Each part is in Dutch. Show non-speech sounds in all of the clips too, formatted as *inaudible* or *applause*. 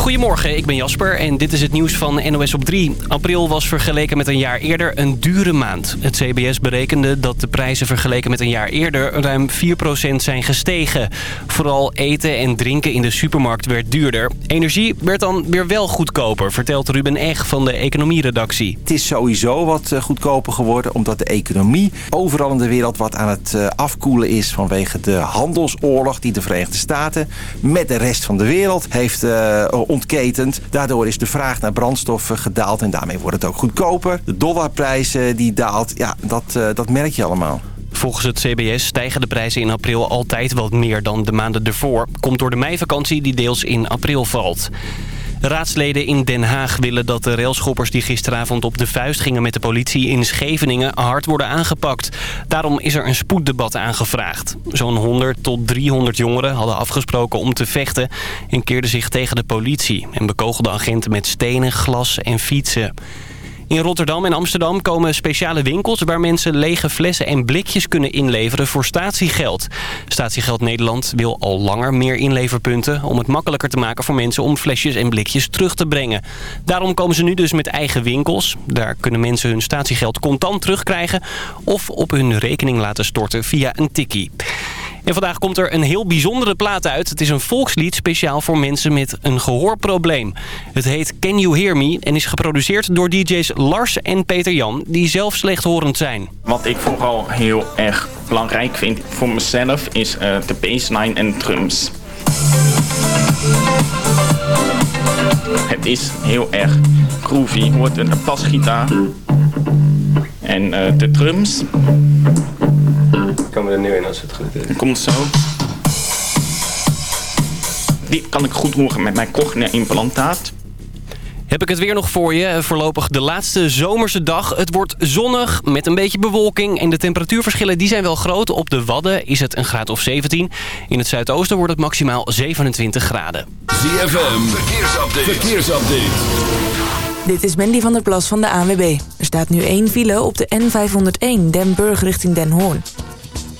Goedemorgen, ik ben Jasper en dit is het nieuws van NOS op 3. April was vergeleken met een jaar eerder een dure maand. Het CBS berekende dat de prijzen vergeleken met een jaar eerder ruim 4% zijn gestegen. Vooral eten en drinken in de supermarkt werd duurder. Energie werd dan weer wel goedkoper, vertelt Ruben Eg van de economieredactie. Het is sowieso wat eh, goedkoper geworden omdat de economie overal in de wereld wat aan het eh, afkoelen is vanwege de handelsoorlog die de Verenigde Staten met de rest van de wereld heeft uh, ontketend. Daardoor is de vraag naar brandstoffen gedaald en daarmee wordt het ook goedkoper. De dollarprijs die daalt, ja, dat, uh, dat merk je allemaal. Volgens het CBS stijgen de prijzen in april altijd wat meer dan de maanden ervoor. Komt door de meivakantie die deels in april valt. Raadsleden in Den Haag willen dat de railschoppers die gisteravond op de vuist gingen met de politie in Scheveningen hard worden aangepakt. Daarom is er een spoeddebat aangevraagd. Zo'n 100 tot 300 jongeren hadden afgesproken om te vechten en keerden zich tegen de politie en bekogelden agenten met stenen, glas en fietsen. In Rotterdam en Amsterdam komen speciale winkels... waar mensen lege flessen en blikjes kunnen inleveren voor statiegeld. Statiegeld Nederland wil al langer meer inleverpunten... om het makkelijker te maken voor mensen om flesjes en blikjes terug te brengen. Daarom komen ze nu dus met eigen winkels. Daar kunnen mensen hun statiegeld contant terugkrijgen... of op hun rekening laten storten via een tikkie. En vandaag komt er een heel bijzondere plaat uit. Het is een volkslied speciaal voor mensen met een gehoorprobleem. Het heet Can You Hear Me en is geproduceerd door DJ's Lars en Peter Jan... die zelf slechthorend zijn. Wat ik vooral heel erg belangrijk vind voor mezelf is uh, de bassline en drums. Het is heel erg groovy. Hoort een basgitaar en uh, de drums komen er nu in als het goed is. Komt zo. Die kan ik goed horen met mijn cochlear implantaat. Heb ik het weer nog voor je. Voorlopig de laatste zomerse dag. Het wordt zonnig met een beetje bewolking. En de temperatuurverschillen die zijn wel groot. Op de Wadden is het een graad of 17. In het zuidoosten wordt het maximaal 27 graden. ZFM, verkeersupdate. verkeersupdate. Dit is Mandy van der Plas van de ANWB. Er staat nu één file op de N501 Den Burg richting Den Hoorn.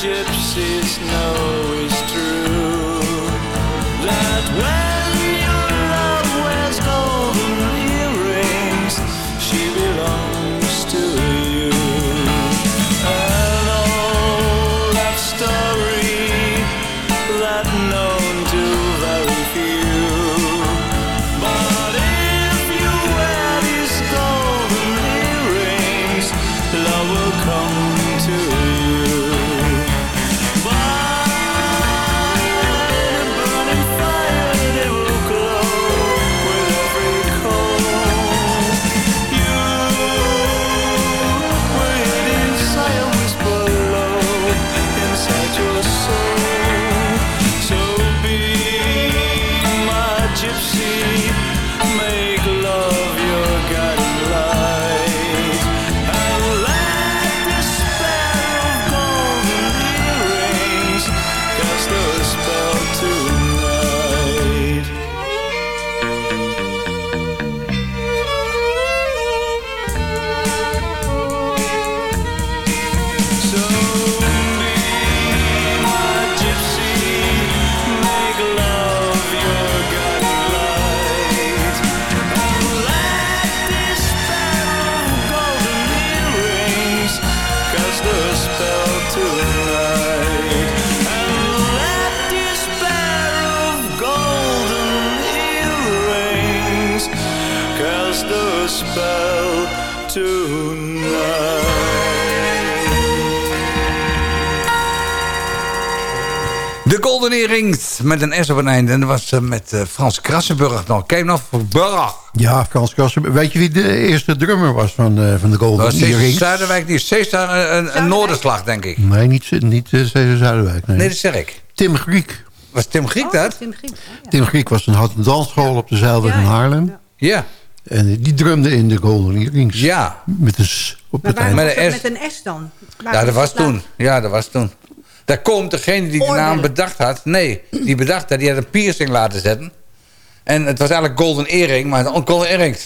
Gypsies know Earrings met een S op een einde. En dat was eh, met eh, Frans Krassenburg nog. Kijk nog voor Burg. Ja, Frans Kassen. Weet je wie de eerste drummer was van, eh, van de Dat Golden was steeds Earrings? Zuiderwijk niet. Een, een, een noorderslag, denk ik. Nee, niet, niet uh, Cesar Zuiderwijk. Nee. Nee, dat zeg ik. Tim Griek. Was Tim Griek dat? Tim Griek, hè? Tim Griek was een, had een dansschool op de Zeilweg Ja, in ja. Haarlem. Ja. En die drumde in de Golden Earrings. Ja. Met een S op Maar het. Met een dat S. met een S dan? Waar Ja, dat was toen. Ja, dat was toen. Daar komt degene die de naam bedacht had. Nee, die bedacht had. Die had een piercing laten zetten. En het was eigenlijk Golden Earring, maar een Golden Earrings.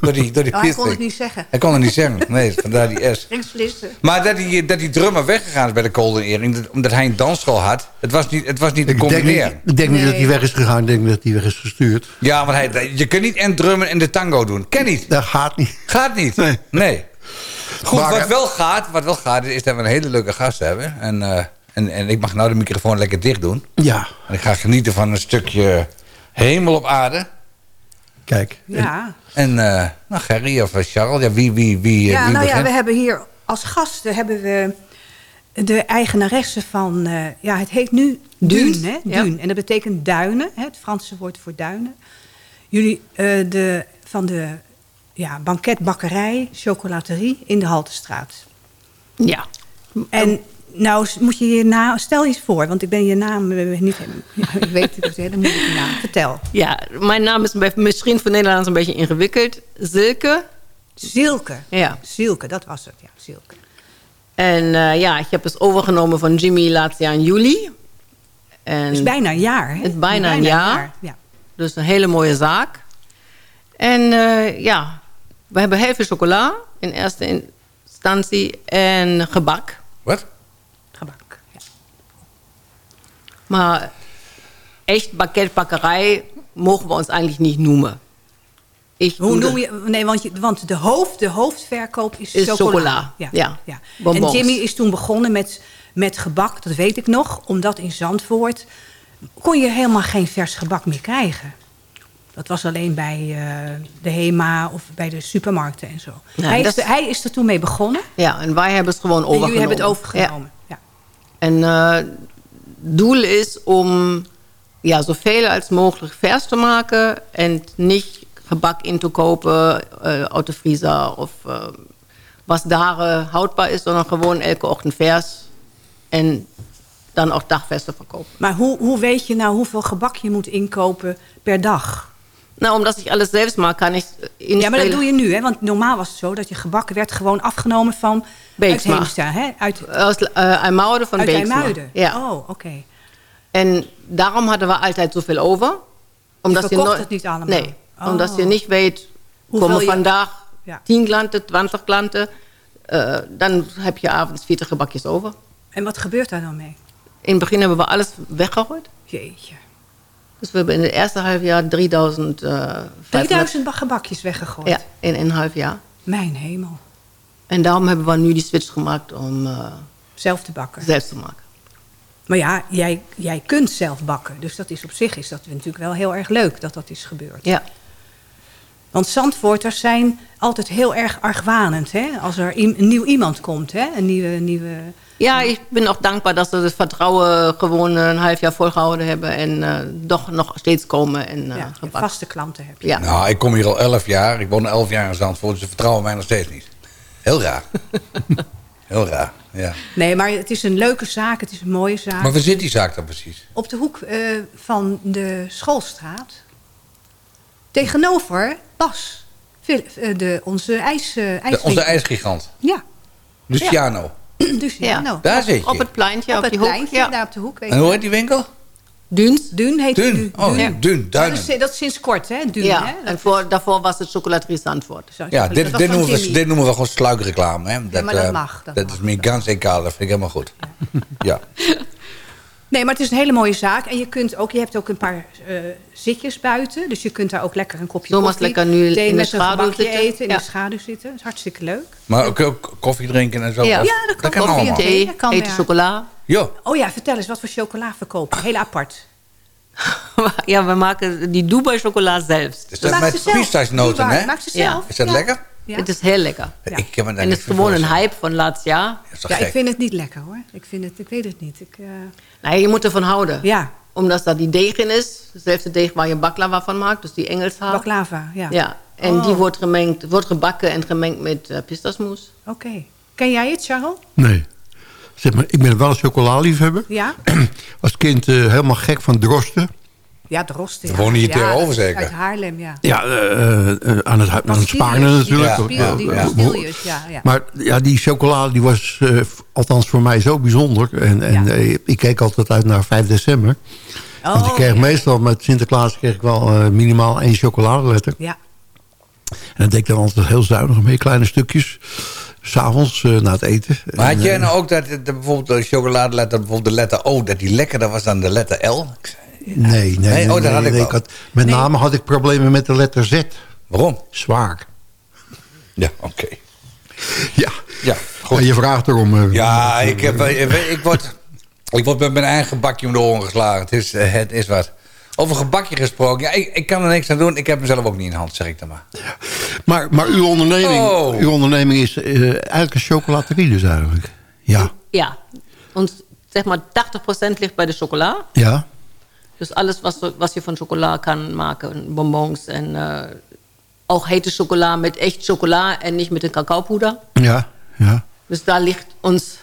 Door die, door die Oh, hij kon het niet zeggen. Hij kon het niet zeggen. Nee, vandaar die S. Maar dat die, dat die drummer weggegaan is bij de Golden Earring... dat- omdat hij een dansschool had... het was niet, het was niet te Ik denk, niet, combineren. ik denk niet dat hij weg is gegaan. Ik denk dat hij weg is gestuurd. Ja, want hij, je kunt niet en drummen en de tango doen. Ken niet. Dat gaat niet. Gaat niet. Nee. Nee. Goed, Maar, wat wel gaat, wat wel gaat, is dat we een hele leuke gast hebben. En, eh, en, en ik mag nou de microfoon lekker dicht doen. Ja, En ik ga genieten van een stukje hemel op aarde. kijk. Ja. En eh nou, Gerry of Charles, ja, wie, wie, wie, Ja, wie nou ja, we hebben hier als gasten hebben we de eigenaresse van... eh, ja, het heet nu Duun, Duun, hè? ja. En dat betekent duinen, hè? het Franse woord voor duinen. Jullie eh, de, van de ja, banketbakkerij, chocolaterie in de Haltestraat. Ja. En nou moet je je naam... Stel eens voor, want ik ben je naam eh, niet... *laughs* Ik weet het, het is een hele moeilijke naam. Vertel. Ja, mijn naam is misschien voor Nederlands een beetje ingewikkeld. Zilke. Zilke. Ja. Zilke, dat was het, ja, Zilke. En eh, ja, ik heb het overgenomen van Jimmy laatst jaar in juli. En Het is bijna een jaar, hè? Het is bijna een jaar. Ja. Dus een hele mooie zaak. En eh, ja, we hebben heel veel chocola in eerste instantie en gebak. Wat? Gebak. Ja. Maar echt banketbakkerij mogen we ons eigenlijk niet noemen. Ik Hoe noem je... Nee, want, je, want de, hoofd, de hoofdverkoop is, Is chocola. chocola, Ja. ja. ja. En. Jimmy is toen begonnen met, met gebak, dat weet ik nog. Omdat in Zandvoort kon je helemaal geen vers gebak meer krijgen. Dat was alleen bij eh, de HEMA of bij de supermarkten en zo. Ja, hij, is er, hij is er toen mee begonnen. Ja, en wij hebben het gewoon En overgenomen. jullie hebben het overgenomen. Ja. En eh, doel is om ja, zoveel als mogelijk vers te maken en niet gebak in te kopen eh uit de vriezer of eh, wat daar eh, houdbaar is, sondern gewoon elke ochtend vers en dan ook dagvers te verkopen. Maar hoe, hoe weet je nou hoeveel gebak je moet inkopen per dag? Nou, omdat ik alles zelf maak, kan ik inspelen. Ja, maar dat doe je nu, hè? Want normaal was het zo dat je gebak werd gewoon afgenomen van Beeksma. uit hè? Uit, Uit uh, IJmuiden van uit Beeksma. IJmuiden. Ja. Oh, oké. En daarom hadden we altijd zoveel over. Omdat verkocht nooit- het niet allemaal? Nee, Oh. omdat je niet weet... Hoeveel komen je- vandaag Ja. 10 klanten, 20 klanten... eh, dan heb je avonds 40 gebakjes over. En wat gebeurt daar dan mee? In het begin hebben we alles weggegooid. Jeetje. Dus we hebben in het eerste half jaar 3000... eh, 500 3000 gebakjes weggegooid. Ja, in een half jaar. Mijn hemel. En daarom hebben we nu die switch gemaakt om eh, Zelf te bakken. zelf te maken. Maar ja, jij, jij kunt zelf bakken. Dus dat is op zich is dat natuurlijk wel heel erg leuk dat dat is gebeurd. Ja. Want Zandvoorters zijn altijd heel erg argwanend. Hè? Als er een nieuw iemand komt. Hè? Een nieuwe, nieuwe... Ja, ik ben ook dankbaar dat ze het vertrouwen gewoon een half jaar volgehouden hebben. En eh, toch nog steeds komen en eh ja, vaste klanten heb je. Ja. Nou, ik kom hier al 11 jaar. Ik woon 11 jaar in Zandvoort. dus Ze vertrouwen mij nog steeds niet. Heel raar. *laughs* Heel raar, ja. Nee, maar het is een leuke zaak. Het is een mooie zaak. Maar waar zit die zaak dan precies? Op de hoek eh, van de Schoolstraat. Tegenover Bas. De, onze ijs, eh, De, onze ijsgigant. Ja, Luciano. ja. Ja. nou, Daar zit je. Op het pleintje, op op, het die hoek. pleintje, Ja. daar op de hoek. Weet En hoe heet die winkel? Duns. Dun heet Dun. Dun. Oh, Dun. Dun, Ja, dat, is, dat is sinds kort, hè? Dun, Ja, hè? en voor, daarvoor was het chocolaterie Zandvoort. Zo, Ja, dit, dit, noemen we, dit noemen we gewoon sluikreclame. Hè? Dat, maar dat eh, mag, dat Dat, mag, is meer dat ganz egal. Dat vind ik helemaal goed. *laughs* Ja. Nee, maar het is een hele mooie zaak. En je, kunt ook, je hebt ook een paar eh, zitjes buiten. Dus je kunt daar ook lekker een kopje Zomers koffie... lekker nu thee in de met een schaduw gebakje zitten. eten, in Ja. de schaduw zitten. Dat is hartstikke leuk. Maar ook, ook koffie drinken en zo. Ja. Of- Ja, dat kan. kan Koffie en allemaal. thee. Thee, dat kan, eten ja. chocola. Ja. Oh ja, vertel eens, wat voor chocola verkopen? Heel apart. *laughs* ja, we maken die Dubai-chocola zelfs. Is dat met pistachenoten, hè? Maak ze Ja. zelf. Is dat lekker? Ja. Het is heel lekker. Ik heb me daar En het is gewoon een hype van laatst jaar. Ja, ik vind het niet lekker hoor. Ik, vind het, ik weet het niet. Ik, eh, Nee, je moet ervan houden. ja, Omdat dat die deeg in is. Hetzelfde deeg waar je baklava van maakt. Dus die Engelshaar. baklava. Ja. Ja. En Oh. die wordt, gemengd, wordt gebakken en gemengd met uh, pistasmoes. Oké. Ken jij het, Charles? Nee. Zeg maar, ik ben wel een chocolaliefhebber. Ja? *clears throat* Als kind eh, helemaal gek van drosten. Ja, drosten. Ja. wonen hier Ja, tegenover zeker? Uit Haarlem, ja. Ja, eh, eh, aan het, aan het Spaarne die natuurlijk. die Ja, ja, ja. Maar ja, die chocolade die was eh, althans voor mij zo bijzonder. En, en Ja. ik keek altijd uit naar 5 december. Want ik Oh, kreeg ja. meestal met Sinterklaas kreeg ik wel eh, minimaal één chocoladeletter. Ja. En dat deed ik dan altijd heel zuinig mee, kleine stukjes. S'avonds uh, na het eten. Maar had En, eh, nou ook dat de, bijvoorbeeld de chocoladeletter, bijvoorbeeld de letter O, dat die lekkerder was dan de letter L? Nee, nee, Nee? nee. Oh, nee, had ik nee, wel. had, met name had ik problemen met de letter Z. Waarom? Zwaar. Ja, oké. Ja. Ja, goed. En je vraagt erom. eh, Ja, ik, heb, eh, ik, word, ik word met mijn eigen bakje om de oren geslagen. Het is, eh, het is wat. Over gebakje gesproken. Ja, ik, ik kan er niks aan doen. Ik heb hem zelf ook niet in de hand, zeg ik dan maar. Maar, maar uw, onderneming, Oh. uw onderneming is eh, eigenlijk een chocolaterie dus eigenlijk. Ja. Ja. Ons, zeg maar 80% ligt bij de chocola. Ja. Dus alles wat, wat je van chocola kan maken. Bonbons en uh, ook hete chocola met echt chocola en niet met een cacaopoeder. Ja. Ja. Dus daar ligt ons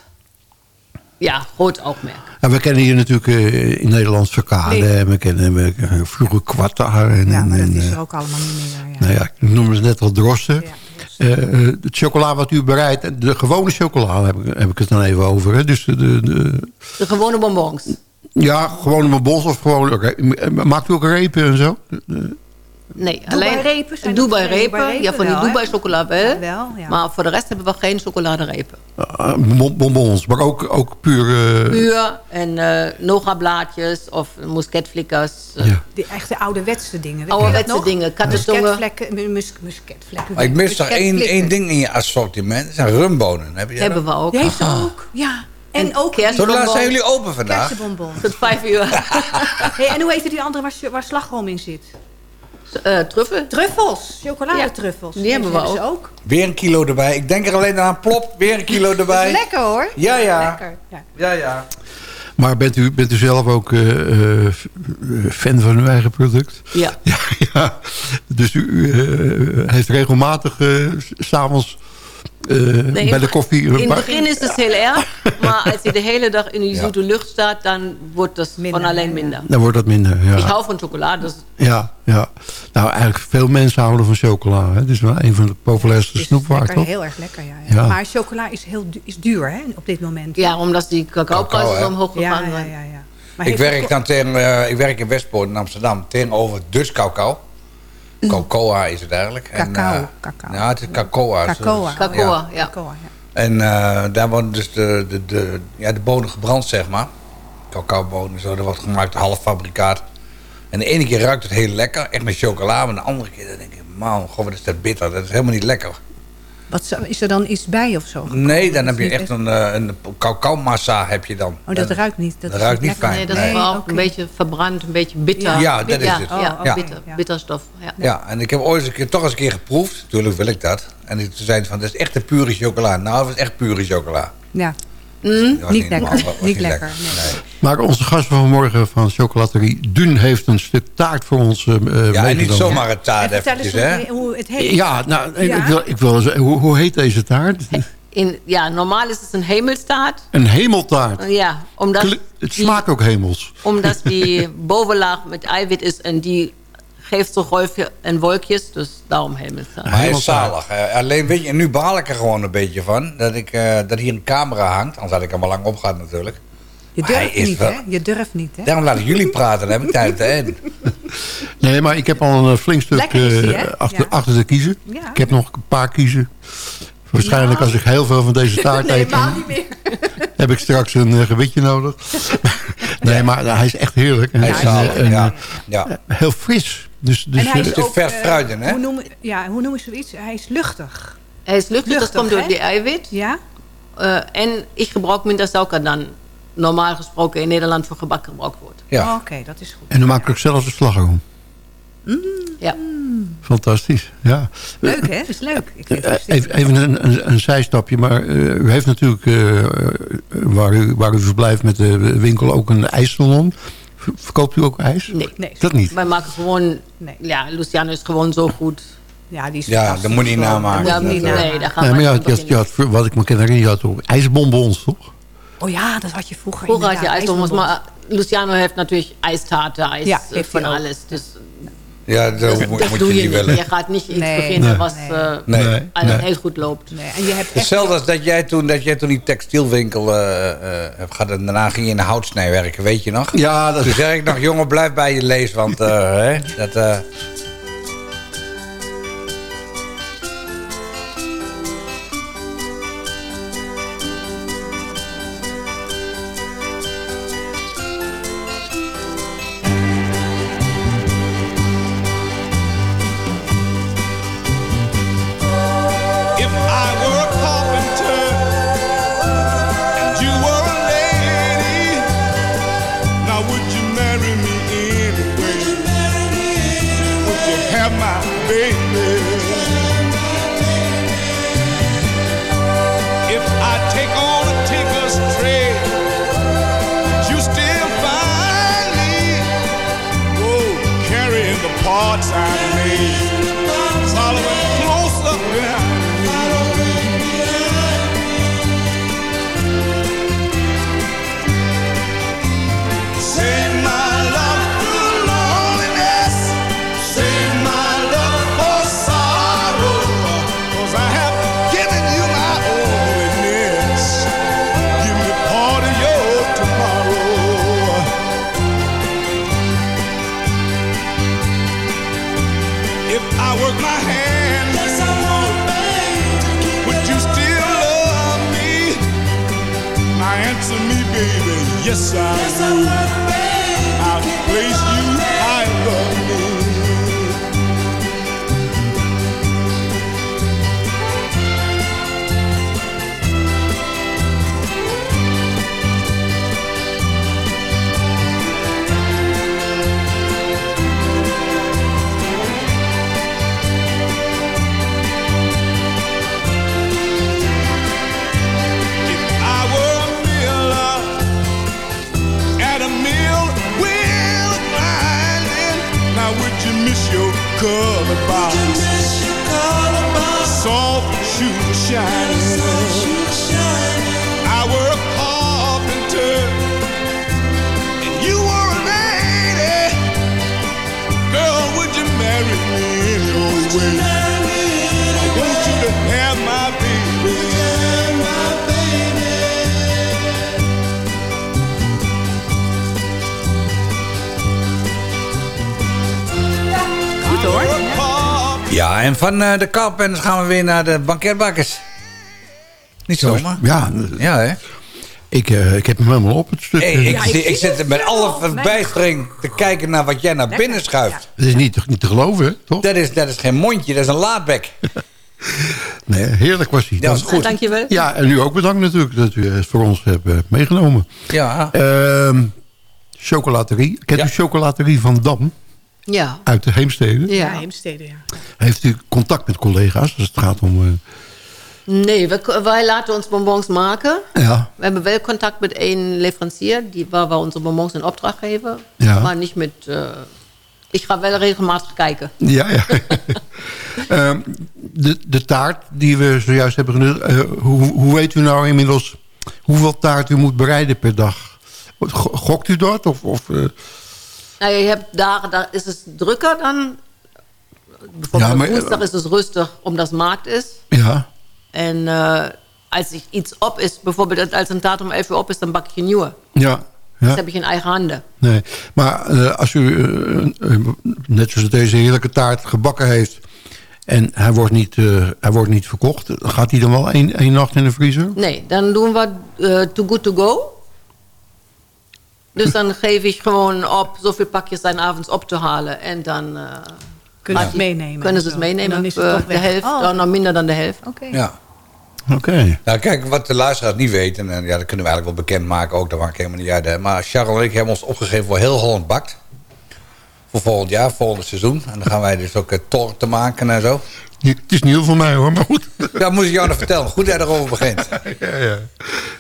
ja, groot oogmerk. Ja, we kennen hier natuurlijk uh, in Nederland Verkade. Nee. En we kennen we, uh, vroeger Kwarta. En, Ja, maar dat en, is er ook allemaal niet meer. Ja. Nou ja, ik noemde het net al drosten. Ja, Uh, het chocola wat u bereidt, de gewone chocola heb ik, heb ik het dan even over. Hè? Dus de, de, de gewone bonbons. Ja, gewone bonbons of gewoon... Maakt u ook repen en zo? Nee, Dubai alleen repen zijn Dubai repen. Dubai Ja, van die wel? Dubai chocola wel. Ja, wel, ja. Maar voor de rest hebben we geen chocoladerepen. Uh, bonbons, maar ook, ook puur... Uh... Puur en uh, Noga-blaadjes of musketflikkers. Ja. Die echte ouderwetse dingen. Ouderwetse dingen, kattentongen. Musketvlekken, mus, musketvlekken. Maar ik mis toch één, één ding in je assortiment. Dat zijn rumbonen. Heb je dat? Hebben we ook. Die heeft ze ook, ja. En, En ook kerst- Zo laat Bonbons. zijn jullie open vandaag? kersenbonbons. Tot vijf uur. *laughs* hey, en hoe heet die andere waar, waar slagroom in zit? uh, truffen. Truffels, chocoladetruffels. Ja, die hebben we ze ook. Weer een kilo erbij. Ik denk er alleen aan plop. Weer een kilo erbij. Lekker hoor. Ja, ja. Lekker. Ja. Ja, ja. Maar bent u, bent u zelf ook uh, uh, fan van uw eigen product? Ja. *laughs* Ja, ja. Dus u uh, heeft regelmatig s'avonds nee, bij de koffie... In het begin is het heel erg. *laughs* Maar als je de hele dag in die zoete ja. lucht staat... dan wordt minder, van alleen minder. Dan wordt dat minder, ja. Ik hou van chocolade. Dus... Ja, ja. Nou, eigenlijk veel mensen houden van chocola. Hè. Het is wel een van de populairste snoepwaren, toch? Heel erg lekker, ja, ja. ja. Maar chocola is, heel, is duur, hè, op dit moment. Ja, omdat die cacaoprijzen zo omhoog gegaan ja, zijn. Ja, ja, ja. Maar ik werk dan tegen, uh, ik werk in Westpoort in Amsterdam tegenover Dutch cacao. Cocoa is het eigenlijk. Cacao. En, uh, cacao. Ja, het is cacoa. Cacoa. Cacoa, ja. Cacoa, ja. En uh, daar worden dus de, de, de, ja, de bonen gebrand, zeg maar. Cacaobonen, zo. Dat wordt gemaakt half fabrikaat. En de ene keer ruikt het heel lekker, echt met chocola. Maar de andere keer dan denk ik, man, goh, wat is dat bitter. Dat is helemaal niet lekker. Wat, is er dan iets bij of zo? Nee, dan heb je echt een, een cacao-massa heb je dan. Oh, dat ruikt niet. Dat, dat ruikt niet fijn. Nee, dat is okay. een beetje verbrand, een beetje bitter. Ja, dat is het. Ja, ja, ja. bitter, bitterstof. Ja. ja, en ik heb ooit eens een keer, toch eens een keer geproefd. Natuurlijk wil ik dat. En toen zei van, dat is echt de pure chocola. Nou, dat was echt pure chocola. Ja. Mm, niet, niet, lekker. Was, was niet, lekker. Nee. Maar onze gast van vanmorgen van chocolaterie Dun heeft een stuk taart voor ons uh, Ja, en niet zomaar een taart eventjes, hè? Hoe het heet. Ja, nou, ja. ik wil, ik wil eens, hoe, hoe heet deze taart? In, ja, normaal is het een hemelstaart. Een hemeltaart? Ja, omdat... Kli het smaakt die, ook hemels. Omdat die *laughs* bovenlaag met eiwit is en die geeft zo golfje en wolkjes, dus daarom hij is zalig. Uh, alleen weet je, nu baal ik er gewoon een beetje van dat, ik, uh, dat hier een camera hangt. Anders had ik hem al lang opgehad natuurlijk. Je durft niet, wel... hè? Je durft niet, hè? Daarom laat ik jullie praten, dan heb ik tijd te *laughs* Nee, maar ik heb al een flink stuk die, achter, ja. achter te kiezen. Ja. Ik heb nog een paar kiezen. Waarschijnlijk ja. als ik heel veel van deze *laughs* taart nee, eet... niet meer. *laughs* heb ik straks een uh, gewitje nodig. nee, maar hij is echt heerlijk. Hij is zalig, en, ja. Heel fris. Dus, dus, en hij is ook, vers fruit hè? Hoe noem, ja, hoe noem je zoiets? Hij is luchtig. Hij is luchtig, Luchtig, dat komt door die eiwit. Ja? Uh, en ik gebruik minder suiker dan normaal gesproken in Nederland voor gebak gebruikt wordt. Oh, Oké, dat is goed. En dan maak ik ook zelf de slagroom. Ja. Fantastisch, ja. Leuk, hè? Dat is leuk. Ik vind Eh, het Even, even een, een, een zijstapje, maar eh, u heeft natuurlijk, eh, waar, u, waar u verblijft met de winkel, ook een ijssalon. Verkoopt u ook ijs? Nee. Nee. Dat niet? Wij maken gewoon... Nee. Ja, Luciano is gewoon zo goed. Ja, die is Ja, dat moet je niet namaken. Ja, dat, niet, nee, daar gaan Nee, maar ja, niet je had, je had, voor- wat ik me kan herinneren, je had ook ijsbonbons, toch? Oh ja, dat had je vroeger Vroeger had je ijsbonbons, maar Luciano heeft natuurlijk ijstaarten, ijs Ja, heeft van alles. Dus Ja, dat, moet, dat moet doe je je niet willen. Je gaat niet iets Nee. beginnen Nee. wat Nee. eh, Nee. Nee. alles nee. heel goed loopt. Nee, en je hebt echt... Hetzelfde als dat jij toen, dat jij toen die textielwinkel eh, eh, hebt gehad. En daarna ging je in de houtsnij werken, weet je nog? Ja, dat Toen zei ik nog, jongen, blijf bij je lees. Want eh, hè, dat, Yes, I. en van eh, de carpenters gaan we weer naar de banketbakkers. Niet zomaar. Ja, Ja, hè? ik, eh, ik heb hem helemaal op het stuk. Hey, Eh, ik, Ja, ik zit- zie ik zit er met alle verbijstering te kijken naar wat jij naar binnen schuift. Het is niet, niet te geloven, toch? Dat, is, dat is geen mondje, dat is een laadbek. *laughs* Nee, heerlijk was hij. Dat is goed. Dankjewel. Ja, en u ook bedankt natuurlijk dat u het voor ons hebt eh, meegenomen. Ja. Ehm chocolaterie. Kent Ja. u chocolaterie van Dam Ja. uit de Heemstede? Ja, ja. Heemstede, ja. Heeft u contact met collega's als het gaat om... eh, Nee, we, wij laten ons bonbons maken. ja, We hebben wel contact met één leverancier, die, waar we onze bonbons in opdracht geven. Ja. Maar niet met... eh, ik ga wel regelmatig kijken. ja, ja. *laughs* Ehm, de, de taart die we zojuist hebben genut. eh, hoe, hoe weet u nou inmiddels hoeveel taart u moet bereiden per dag? Go- Gokt u dat? Of, of, Nou, je hebt dagen, daar is het drukker dan... Ja, maar- woensdag is het rustig, omdat het markt is. ja, En eh, als ik iets op is, bijvoorbeeld als een taart om 11 uur op is, dan bak ik een nieuwe. ja. Dus ja. heb ik in eigen handen. Nee, maar eh, als u, eh, eh, net zoals deze heerlijke taart gebakken heeft... en hij wordt niet, hij wordt niet verkocht... gaat hij dan wel één, één nacht in de vriezer? Nee, dan doen we too good to go. Dus dan geef ik gewoon op zoveel pakjes zijn avonds op te halen. En dan Kunnen ze het meenemen Kunnen en ze het meenemen. En dan is het eh, toch de helft, Oh. dan nog minder dan de helft. Oké. Ja. Oké. Nou, kijk, wat de luisteraars niet weten... en ja, dat kunnen we eigenlijk wel bekendmaken ook, daar maak ik helemaal niet uit. Hè. Maar Charles en ik hebben ons opgegeven voor heel Holland Bakt. Voor volgend jaar, volgend seizoen. En dan gaan wij dus ook uh, torten maken en zo. Het is niet heel voor mij hoor, maar goed. Dat moet ik jou nog vertellen. Goed dat je erover begint. *laughs* ja, ja.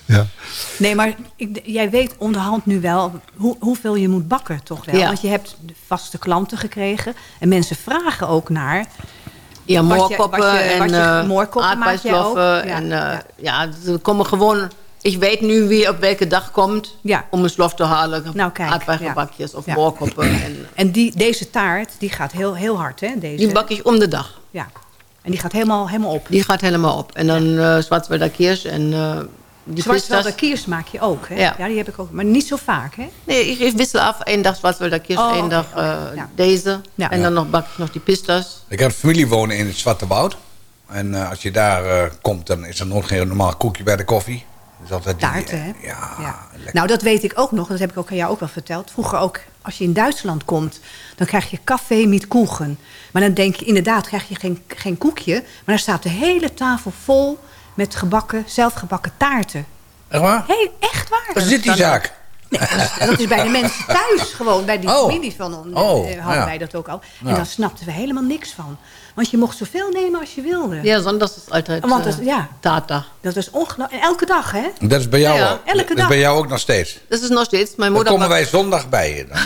ja. Nee, maar ik, jij weet onderhand nu wel hoe, hoeveel je moet bakken, toch wel? Ja. Want je hebt vaste klanten gekregen. En mensen vragen ook naar... Ja, moorkoppen en wat je- eh. Ja, En ja. ja, ja, er komen gewoon... Ik weet nu wie op welke dag komt Ja. om een slof te halen. Nou, kijk, aardbeigebakjes of Ja. moorkoppen. En, En die, deze taart, die gaat heel, heel hard, hè? Deze, die bak ik om de dag. Ja. En die gaat helemaal, helemaal op. Die gaat helemaal op. En dan eh Zwartwälder kiers en eh die kiers maak je ook, hè? Ja. die heb ik ook. Maar niet zo vaak, hè? Nee, ik, ik wissel af. Eén dag Zwartwälder kiers, Oh, één dag eh, Ja. deze. Ja. En dan nog bak ik nog die pistas. Ik heb familie wonen in het Zwarte Woud. En eh, als je daar eh, komt, dan is er nooit geen normaal koekje bij de koffie. Dus altijd die, Taarten, hè? Ja, Ja. lekker. Nou, dat weet ik ook nog. Dat heb ik ook aan jou ook wel verteld. Vroeger ook, als je in Duitsland komt... dan krijg je café met koegen. Maar dan denk je, inderdaad, krijg je geen, geen koekje. Maar dan staat de hele tafel vol met gebakken, zelfgebakken taarten. Echt waar? Heel, echt waar. Waar zit die zaak? Nee, dat, is, dat is bij de mensen thuis gewoon. Bij die Oh. familie van ons Oh, eh, hadden ja. wij dat ook al. En Ja. dan snapten we helemaal niks van. Want je mocht zoveel nemen als je wilde. Ja, zondags is altijd Want eh, dat, ja, taartdag. dat is ongelooflijk. En elke dag, hè? Dat is bij jou Ja, ja. ook. Elke dat is dag. bij jou ook nog steeds. Dat is nog steeds. Mijn Dan moeder komen wij zondag bij je. Dan.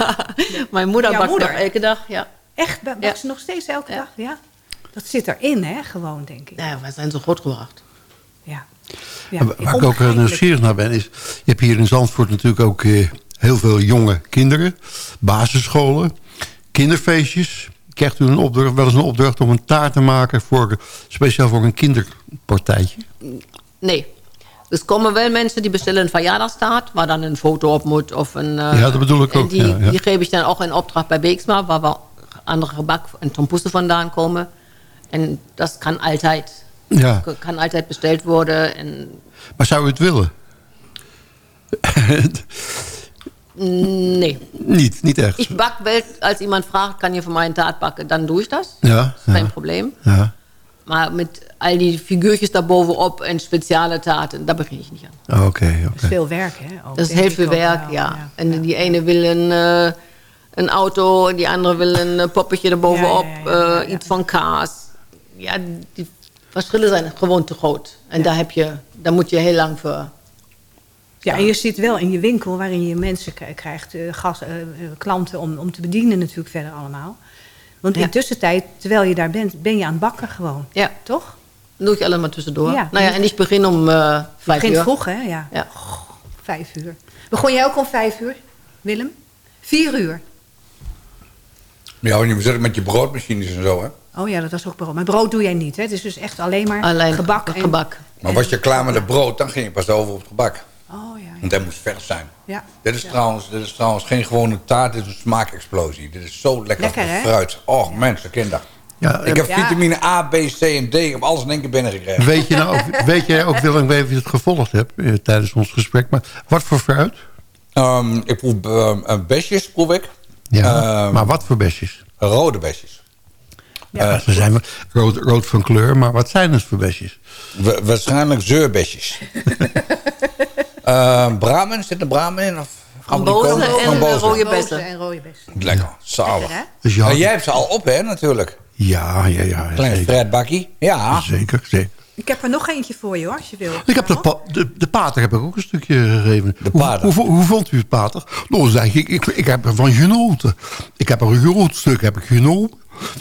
*laughs* mijn moeder bakt moeder? nog elke dag. Ja. Echt, bakt Ja. ze nog steeds elke Ja. dag? Ja. Dat zit erin, hè? Gewoon, denk ik. ja, wij zijn zo grootgebracht. Ja. Waar ik ook eh, nieuwsgierig naar ben, is... je hebt hier in Zandvoort natuurlijk ook eh, heel veel jonge kinderen. Basisscholen, kinderfeestjes. Krijgt u een opdracht, wel eens een opdracht om een taart te maken... Voor, speciaal voor een kinderpartijtje? Nee. Dus komen wel mensen die bestellen een verjaardagstaart... waar dan een foto op moet of een... eh, Ja, dat bedoel ik en ook, Die, ja, ja. die geef ik dan ook in opdracht bij Beeksma... waar we andere gebak en tompoesen vandaan komen. En dat kan altijd. Ja, Kan altijd besteld worden. En maar zou u het willen? nee. niet, niet echt. Ik bak wel, als iemand vraagt... kan je voor mij een taart bakken, dan doe ik dat. Ja, Geen ja, probleem. ja. Maar met al die figuurtjes daarbovenop en speciale taarten... daar begin ik niet aan. Oh, Oké, Dat oké. is veel werk, hè? ook, Dat is heel veel werk, wel, ja. En die ene wil een, eh, een auto, die andere wil een eh, poppetje erbovenop, Ja, ja, ja, ja, eh, ja. iets van kaas. Ja, die verschillen zijn gewoon te groot. En daar, heb je, daar moet je heel lang voor... Ja, en je zit wel in je winkel waarin je mensen krijgt, eh, gas, eh, eh, klanten om, om te bedienen natuurlijk verder allemaal. Want in tussentijd, terwijl je daar bent, ben je aan het bakken gewoon. Ja, Toch? dat doe ik allemaal tussendoor. Ja. Nou ja, en ik begin om eh Je vijf begint uur. vroeg, hè? Ja. Ja. Vijf uur. Begon jij ook om vijf uur, Willem? Vier uur. Ja, en je zit met je broodmachines en zo, hè. Oh ja, dat was ook brood. Maar brood doe jij niet, hè? Het is dus echt alleen maar Alleen gebak. en- gebak. Maar was je klaar met het brood, dan ging je pas over op het gebak. Oh ja, ja. Want dat moest vers zijn. ja. Dit is, trouwens, dit is trouwens geen gewone taart, dit is een smaakexplosie. Dit is zo lekker, Lekker, fruit. Oh, mensen, kinder. Ja, Ik heb Ja. vitamine A, B, C en D. Ik heb alles in één keer binnengekregen. weet, je nou, ook- *laughs* weet jij ook, Willem, je het gevolgd hebt eh, tijdens ons gesprek... maar wat voor fruit? Ehm, ik proef ehm, besjes, proef ik. Ja, Ehm, maar wat voor besjes? Rode besjes. Ja, ze zijn wel rood, rood van kleur, maar wat zijn het voor besjes? Wa- waarschijnlijk zeurbesjes. *laughs* Ehm Bramen, zit er Bramen in? Of Frambozen en Frambozen. rode bessen. en rode bessen. Lekker, zalig. Lekker, hè? Dus jij hebt ze al op, hè, natuurlijk. Ja, ja, ja. Klein zeker. Fredbakkie. Ja. Zeker, zeker. Ik heb er nog eentje voor je, hoor, als je wil. Ik heb de, pa- de, de pater heb ik ook een stukje gegeven. De Hoe- pater. Hoe, hoe, vond u het pater? Nou, zeg ik, ik, ik heb ervan genoten. Ik heb er een groot stuk heb ik genomen.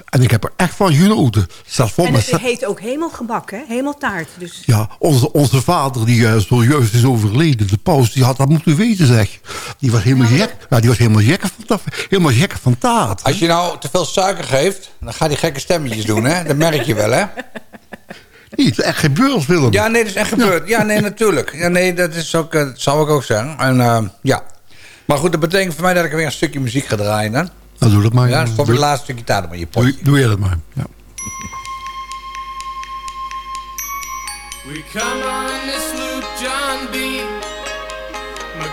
En ik heb er echt van genoten. Zelfs vol En het heet ook hemelgebak, hè? Hemeltaart. Dus Ja, onze, onze vader die uh, zojuist is overleden, de paus, die had dat moeten weten, zeg. Die was helemaal gek. Ja, die was helemaal gek van, helemaal gek van taart. Als je nou te veel suiker geeft, dan gaat hij gekke stemmetjes doen, hè? Dat merk je wel, hè? Niet, het is echt gebeurd, Willem. Ja, nee, dat is echt gebeurd. Ja, nee, natuurlijk. Ja, nee, dat is ook, eh, dat zou ik ook zeggen. En eh, ja. Maar goed, dat betekent voor mij dat ik weer een stukje muziek ga draaien, hè? Nou, doe dat maar. Ja, stop je doe, het laatste stukje taart op in je potje. doe, doe je dat maar. Ja. We come on this loop, John B. My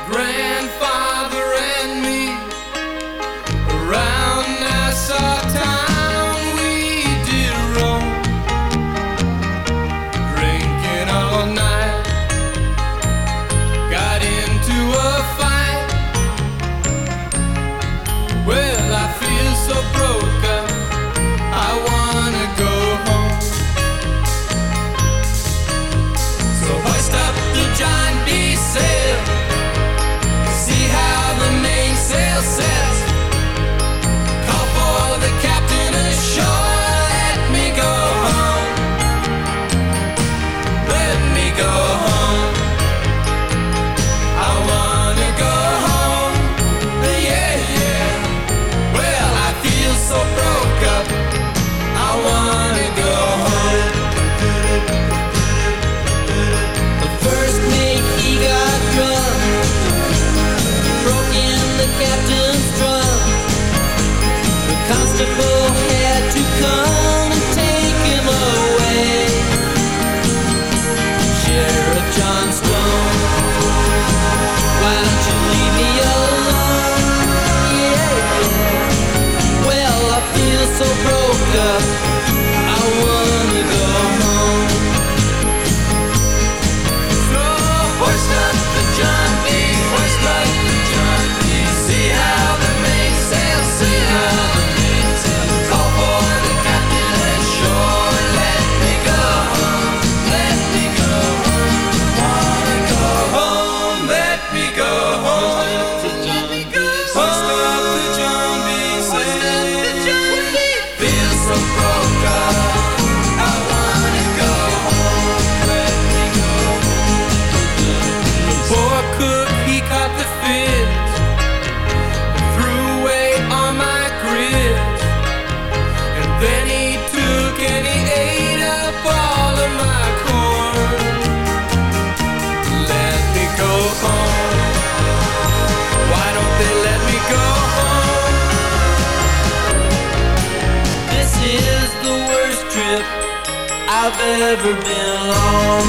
ever been on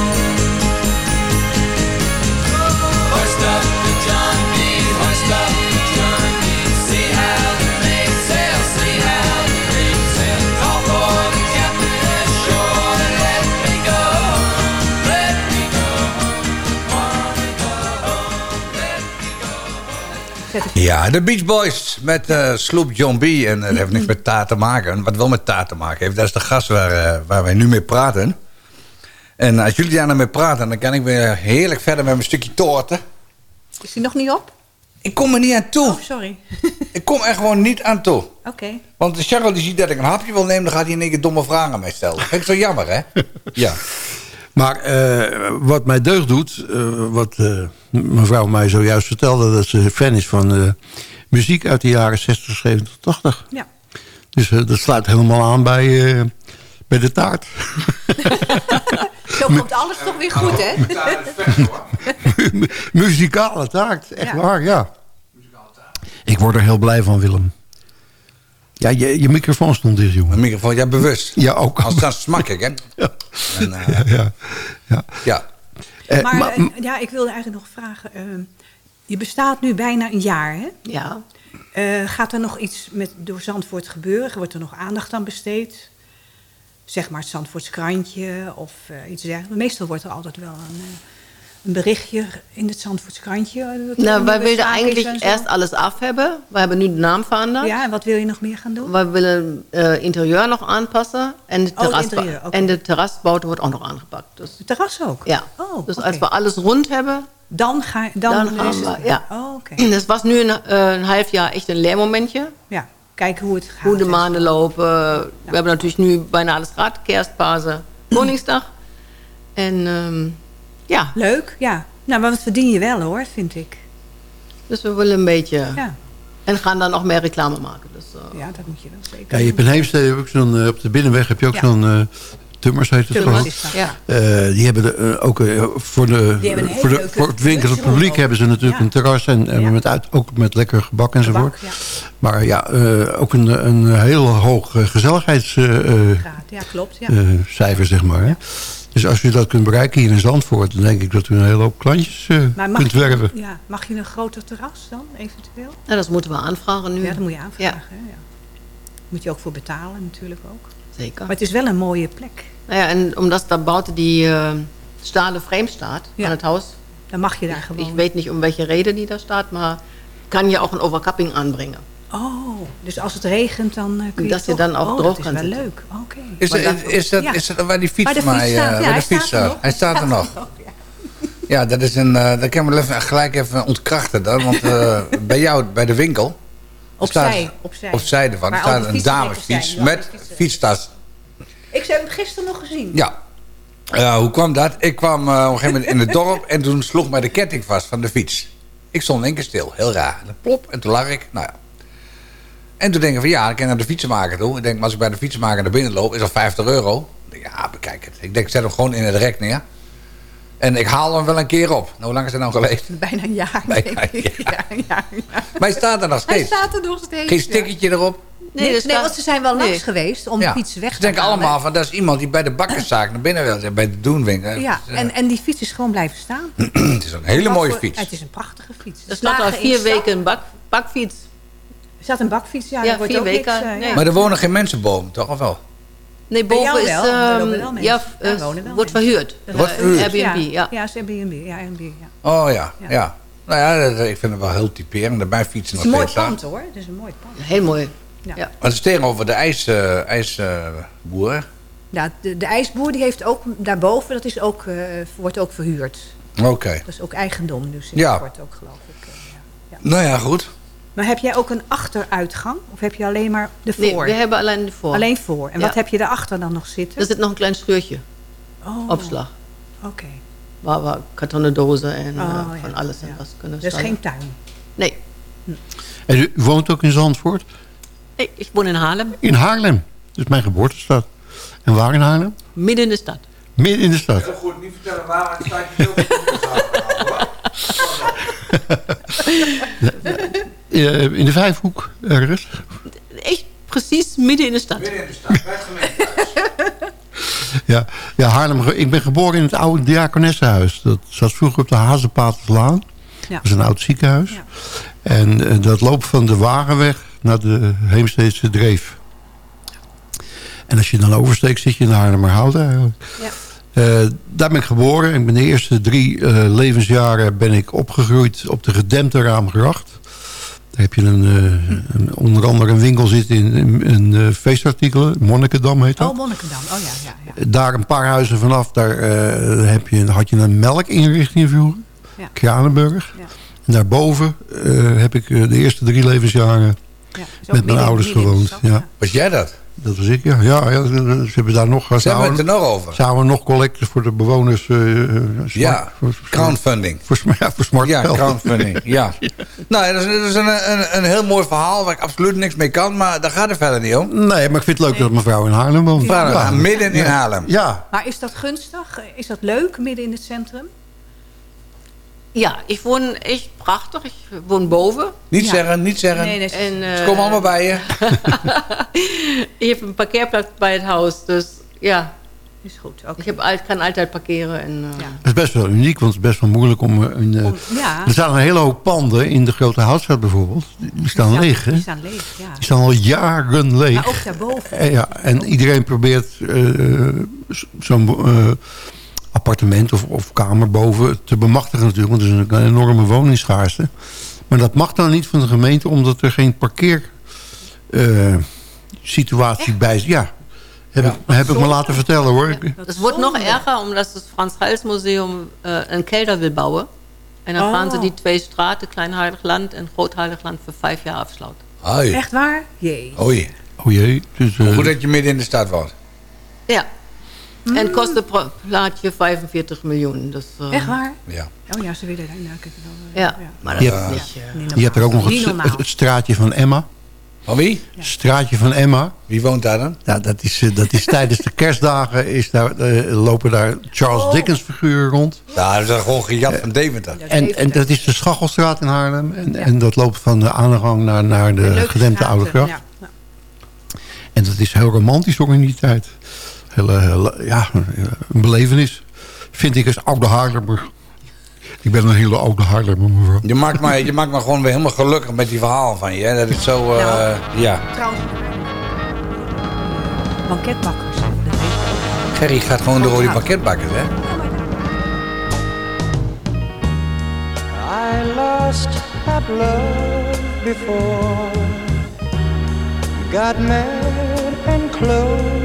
Hoist up the John B. Hoist up the John B. See how the mainsail, see how the mainsail. Call for the captain ashore. Let me go. Let me go. Wanna go. Let me go. Ja, de Beach Boys met eh, Sloop John B. En eh, dat heeft niks met taart te maken. Wat wel met taart te maken heeft, dat is de gast waar, eh, waar wij nu mee praten. En als jullie daar nou mee praten, dan kan ik weer heerlijk verder met mijn stukje toorten. Is die nog niet op? Ik kom er niet aan toe. Oh, sorry. *laughs* Ik kom er gewoon niet aan toe. Oké. Want Charles die ziet dat ik een hapje wil nemen, dan gaat hij in één keer domme vragen aan mij stellen. Dat vind ik zo jammer, hè? *laughs* Ja. Maar eh, wat mij deugd doet, eh, wat eh, mevrouw mij zojuist vertelde... dat ze fan is van eh, muziek uit de jaren 60, 70, 80. Ja. Dus eh, dat sluit helemaal aan bij, eh, bij de taart. *laughs* Zo komt alles toch weer goed, hè? *laughs* Muzikale taart, echt Ja. waar, ja. Ik word er heel blij van, Willem. Ja, je, je microfoon stond dicht, jongen. Mijn microfoon, ja, bewust. Ja, ook. Als dan smak ik, hè? *laughs* Ja. En, eh, Ja, ja, ja. ja. Eh, maar maar- eh, ja, ik wilde eigenlijk nog vragen. eh, je bestaat nu bijna een jaar, hè? Ja. Eh, gaat er nog iets met, door Zandvoort gebeuren? Wordt er nog aandacht aan besteed? Zeg maar het Zandvoorts krantje of eh, iets dergelijks. Meestal wordt er altijd wel een, eh, een berichtje in het Zandvoorts krantje. Nou, wij wilden eigenlijk eerst alles af hebben. We hebben nu de naam veranderd. Ja, en wat wil je nog meer gaan doen? We willen eh interieur nog aanpassen. En de, Oh, het terras, en de terrasbouten wordt ook nog aangepakt. Dus, Het terras ook? ja. Oh, dus als we alles rond hebben, Dan ga dan, dan, gaan we... het- Ja. Oh, oké. *clears throat* Dus was nu een, een half jaar echt een leermomentje. Ja, kijken hoe het gaat. Hoe de en maanden lopen. We hebben natuurlijk nu bijna alles gehad. Kerstpasen, *clears throat* Koningsdag. En ehm, ja, Leuk, ja. Nou, maar wat verdien je wel hoor, vind ik. dus we willen een beetje... Ja, En gaan dan nog meer reclame maken. Dus, eh, ja dat moet je wel zeker Ja, je hebt in Heemstede ook zo'n, eh, op de binnenweg heb je ook Ja. zo'n eh Tummers heet het ja. Eh, die hebben de, eh, ook eh, voor, de, voor, de, voor het winkelend publiek ook. hebben ze natuurlijk Ja. een terras en, en Ja. met uit, ook met lekker gebak enzovoort. Gebak, ja. Maar ja, eh, ook een, een heel hoog eh, gezelligheidscijfer, Graad. Ja, klopt. Ja. cijfer zeg maar. Hè? Dus als u dat kunt bereiken hier in Zandvoort, dan denk ik dat u een hele hoop klantjes kunt je, werven. Ja, mag je een groter terras dan, eventueel? Nou, dat moeten we aanvragen nu. Ja, dat moet je aanvragen. hè, Ja. Moet je ook voor betalen natuurlijk ook. Zeker. Maar het is wel een mooie plek. Nou ja, en omdat daar buiten die eh, stalen frame staat Ja. aan het huis. Dan mag je daar gewoon. Ik weet niet om welche reden die daar staat, maar kan je ook een overkapping aanbrengen. Oh, dus als het regent dan eh, kun je Dat je toch... dan ook oh, droog dat kan is wel zitten. leuk. Oké. Is, dat, dat- is, dat, ja. is dat waar die fiets Waar de van fiets mij... staat, eh, ja, waar hij de fiets staat er nog. Hij staat er nog. Ja, dat is een, eh dat kan ik wel even, gelijk even ontkrachten dan. Want eh, *laughs* bij jou, bij de winkel... Opzij, staat- opzij. Opzij ervan staat een damesfiets met fietstas. Ik heb hem gisteren nog gezien. Ja. Hoe kwam dat? Ik kwam eh, op een gegeven moment in het dorp en toen sloeg mij de ketting vast van de fiets. Ik stond in één keer stil, heel raar. En dan plop, en toen lag ik. Nou ja. En toen denk ik van ja, ik kan naar de fietsenmaker toe. Ik denk, maar als ik bij de fietsenmaker naar binnen loop, is dat 50 euro. Ja, bekijk het. Ik denk, ik zet hem gewoon in het rek neer. En ik haal hem wel een keer op. Nou, hoe lang is het nou geweest? *laughs* Bijna een jaar, Bijna een *laughs* ik. Ja, ja, ja. Maar hij staat er nog Hij steeds. staat er nog steeds. Geen ja. stickertje erop. Nee, er nee, want ze zijn wel nee. langs geweest om Ja. de fiets weg Ze te denken halen. allemaal van, dat is iemand die bij de bakkerszaak naar binnen wil. Bij de Doenwinkel. Ja, Dus, eh, en, en die fiets is gewoon blijven staan. *clears throat* het is een hele mooie voor- fiets. Het is een prachtige fiets. Er staat al vier weken een bak, bakfiets. Er staat een bakfiets, ja, Ja, vier ook weken, niks, eh, nee. ja. Maar er wonen geen mensen boven, toch? Of wel? Nee, Bij boven is, wel, ehm, wonen wel mensen. ja, wel wordt verhuurd. Dat Wordt verhuurd? Airbnb, ja. Ja, is Airbnb. Ja, Airbnb, ja. Oh ja, Ja. Nou ja, dat- ik vind het wel heel typerend. Daarbij fietsen Het is nog een mooi steeds pand hoor. Het is een mooi pand. Heel mooi. Ja. Ja. Maar het is tegenover de ijs, eh, ijsboer. Ja, de, de ijsboer die heeft ook daarboven, dat is ook, eh, wordt ook verhuurd. Oké. Dat is ook eigendom, dus Ja. dat wordt ook geloof ik. eh. Nou ja, goed. Maar heb jij ook een achteruitgang? Of heb je alleen maar de Nee, voor? we hebben alleen de voor. Alleen voor. En Ja. wat heb je daarachter dan nog zitten? Er zit nog een klein scheurtje. Oh. Opslag. Oké. Waar we kartonnen dozen en Oh, ja. van alles en wat kunnen Dus geen tuin? Nee. En u woont ook in Zandvoort? Nee, ik woon in Haarlem. In Haarlem. Dat is mijn geboortestad. En waar in Haarlem? Midden in de stad. Midden in de stad. Heel goed, niet vertellen waar, het staat je heel Eh, *laughs* in de Vijfhoek ergens. Echt precies midden in de stad. Midden in de stad, bij het gemeentehuis. Ja, ja Haarlem. Ik ben geboren in het oude diakonessenhuis. Dat zat vroeger op de Hazenpaterslaan. Ja. Dat is een oud ziekenhuis. En eh, dat loopt van de Wagenweg naar de Heemsteedse Dreef. En als je dan oversteekt, zit je in Haarlemmerhout eigenlijk. Ja. Eh, daar ben ik geboren. Ik ben de eerste drie eh, levensjaren ben ik opgegroeid op de gedempte Raamgracht. Daar heb je een, eh, een, onder andere een winkel zitten in, in, in, feestartikelen. Monnikendam heet dat. Oh, Monnikendam. Oh ja, ja. ja. Daar een paar huizen vanaf, daar heb je, had je een melkinrichting vroeger. Ja. Kranenburg. Ja. En daarboven heb ik de eerste drie levensjaren met mijn ouders gewoond. Ja. Was jij dat? Dat was ik, ja. ja, ja ze hebben daar nog... Ze hebben het er nog over. Zouden nog collectors voor de bewoners... eh, eh, smart- Ja, voor, voor, crowdfunding. voor, *laughs* ja, voor smart Ja, geld. crowdfunding. Ja. *laughs* Nou, dat is, dat is een, een, een heel mooi verhaal waar ik absoluut niks mee kan, maar daar gaat het verder niet om. Nee, maar ik vind het leuk dat mevrouw in Haarlem woont. Ja. Midden in Ja. Haarlem. Ja, Maar is dat gunstig? Is dat leuk, midden in het centrum? Ja, ik woon echt prachtig. Ik woon boven. Niet Ja. zeggen, niet zeggen. Nee, nee. En, eh, Ze komen allemaal bij je. *laughs* ik heb een parkeerplaats bij het huis. Dus ja, Is goed. oké. ik heb, al- kan altijd parkeren. En, eh, Ja. dat is best wel uniek, want het is best wel moeilijk om... eh, een, eh, Om- ja. Er staan een hele hoop panden in de Grote Houtstraat bijvoorbeeld. Die staan Die leeg, hè? Die staan leeg, ja. Die staan al jaren leeg. Maar ook daarboven. En, ja, en iedereen probeert eh, zo'n eh, appartement of, of kamer boven te bemachtigen natuurlijk. Want er is een enorme woningsschaarste. Maar dat mag dan niet van de gemeente, omdat er geen parkeer eh, situatie bij is. Ja, heb, Ja. Ik, heb ik me laten vertellen hoor. Het wordt nog erger, omdat het Frans Hals Museum eh, een kelder wil bouwen. En dan Oh. gaan ze die twee straten, Klein Heiligland en Groot Heiligland, voor vijf jaar afsluiten. Hoi. Echt waar? Jee. Oei. Oh jee. Dus, eh, Goed dat je midden in de stad woont. Ja. En kost het pro- plaatje 45 miljoen. Dus, eh, Echt waar? Ja. Oh ja, ze willen daar. Nou, ik heb het wel, Ja, ja. maar dat Je is hebt- niet... eh, je hebt er ook nog het, het, het straatje van Emma. Van wie? Straatje van Emma. Wie woont daar dan? Ja, dat is, eh, dat is *laughs* tijdens de kerstdagen is daar, eh, lopen daar Charles Oh. Dickens figuren rond. Ja, dat is gewoon gejat van Deventer. Ja, En, en dat is de Schachelstraat in Haarlem. En, Ja. en dat loopt van de aangang naar, naar de gedempte Oude Gracht. ja. Ja. En dat is heel romantisch ook in die tijd. Hele, hele- ja, een belevenis. Vind ik als oude Haarlemmer. Ik ben een hele oude Haarlemmer, mevrouw. Je maakt, me, je maakt me gewoon weer helemaal gelukkig met die verhaal van je. Hè? Dat is zo, eh, Nou. ja. Trouwens, banketbakkers. Gerry gaat gewoon door die pakketbakkers, hè? I lost that love before. Got mad and closed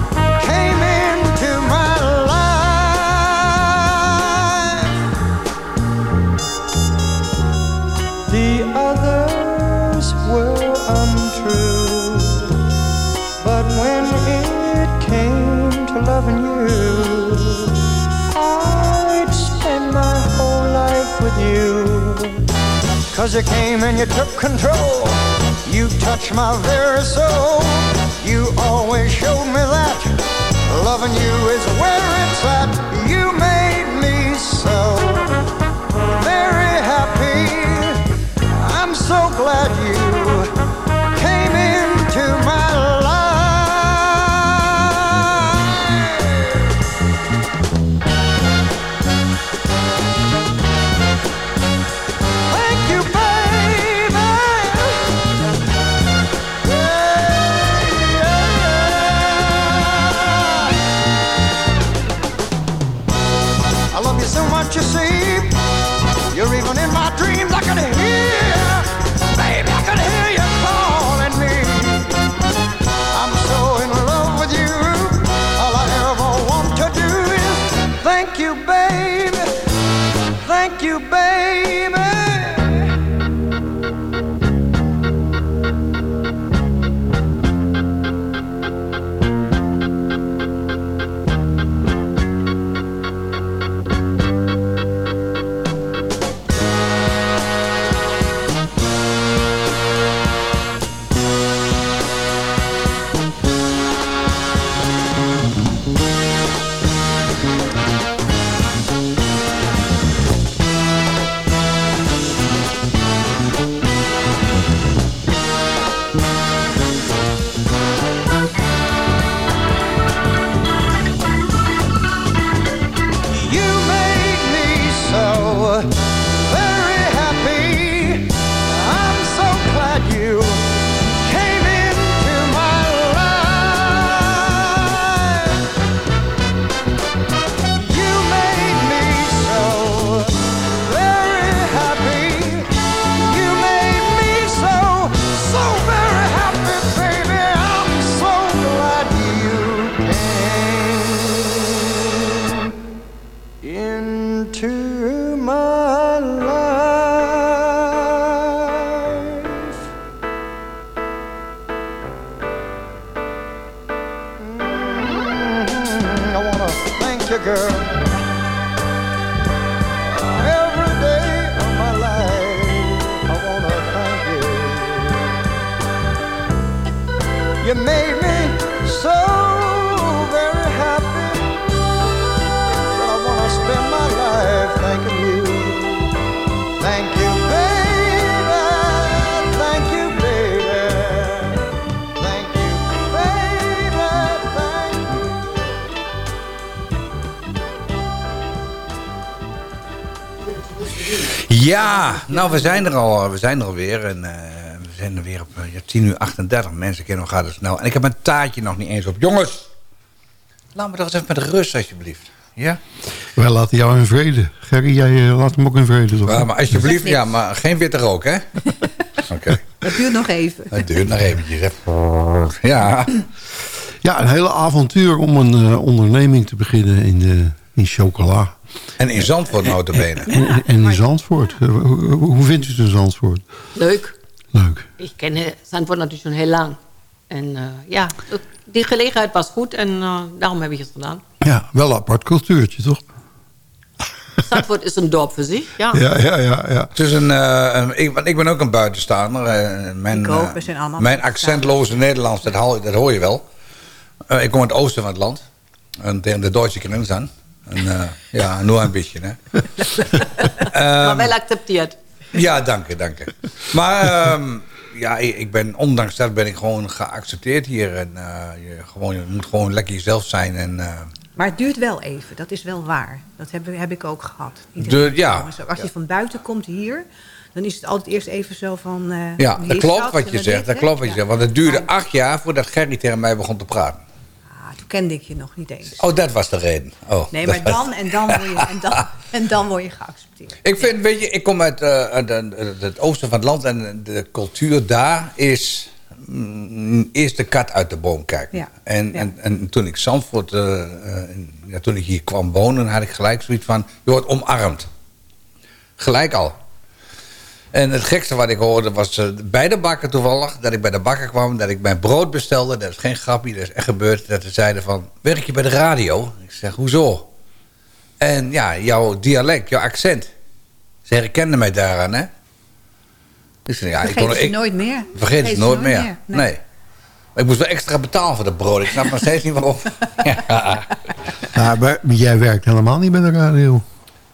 with you. Cause you came and you took control. You touched my very soul. You always showed me that loving you is where it's at. You made me so very happy. I'm so glad you nou we zijn er al, we zijn er alweer. En eh, we zijn er weer op eh, ja, 10 uur 38. Mensen, kennen nog gaat het snel. En ik heb mijn taartje nog niet eens op. Jongens, laat me toch eens even met rust alsjeblieft. Ja? Wij laten jou in vrede. Gerry, jij eh, laat hem ook in vrede. Toch? Ja, maar alsjeblieft, ja, maar geen witte rook, hè? *laughs* Oké, Dat duurt nog even. het duurt nog eventjes. Hè. Ja, Ja, een hele avontuur om een eh, onderneming te beginnen in, eh, in chocola. En in Zandvoort notabene. En, en in Zandvoort. Hoe, vindt u het in Zandvoort? Leuk. Leuk. Ik ken eh, Zandvoort natuurlijk schon heel lang. En eh, ja, die gelegenheid was goed en eh, daarom heb ik het gedaan. Ja, wel een apart cultuurtje, toch? Zandvoort is een dorp voor zich, ja. Ja, ja, ja. ja. Het is een, eh, een- ik, want ik ben ook een buitenstaander. mijn, Ik ook, we zijn allemaal mijn accentloze Nederlands, dat, haal- dat hoor je wel. Eh, ik kom uit het oosten van het land. En tegen de Duitse grens aan. En, eh, ja, nu een beetje, hè. *laughs* maar wel accepteerd. Ja, dank je, dank je. Maar ehm, ja, ik ben, ondanks dat ben ik gewoon geaccepteerd hier. En eh, je, gewoon, je moet gewoon lekker jezelf zijn. En, eh, Maar het duurt wel even, dat is wel waar. Dat heb, heb ik ook gehad. Ja. Als je van buiten komt hier, dan is het altijd eerst even zo van... eh, ja, dat klopt wat je zegt. Dat klopt wat je Ja. zegt. Want het duurde acht jaar voordat Gerry tegen mij begon te praten. Kende ik je nog niet eens. Oh, dat was de reden. Oh, Nee, maar was- dan en dan word je, en dan, *laughs* en dan word je geaccepteerd. Ik vind, weet je, ik kom uit, uit, eh, het oosten van het land en de cultuur daar is mm, eerst de kat uit de boom kijken. Ja. En, en, en toen ik Zandvoort, eh, eh, ja, toen ik hier kwam wonen, had ik gelijk zoiets van, je wordt omarmd. Gelijk al. En het gekste wat ik hoorde was eh, bij de bakker toevallig, dat ik bij de bakker kwam, dat ik mijn brood bestelde, dat is geen grapje, dat is echt gebeurd, dat ze zeiden van, werk je bij de radio? Ik zeg, hoezo? En ja, jouw dialect, jouw accent. Ze herkenden mij daaraan, hè? Dus ja, ik Vergeet kon, je ik, nooit meer. Vergeet het nooit meer. Nee. Ik moest wel extra betalen voor dat brood. Ik snap nog steeds niet waarom. *laughs* ja. Ja, maar jij werkt helemaal niet bij de radio.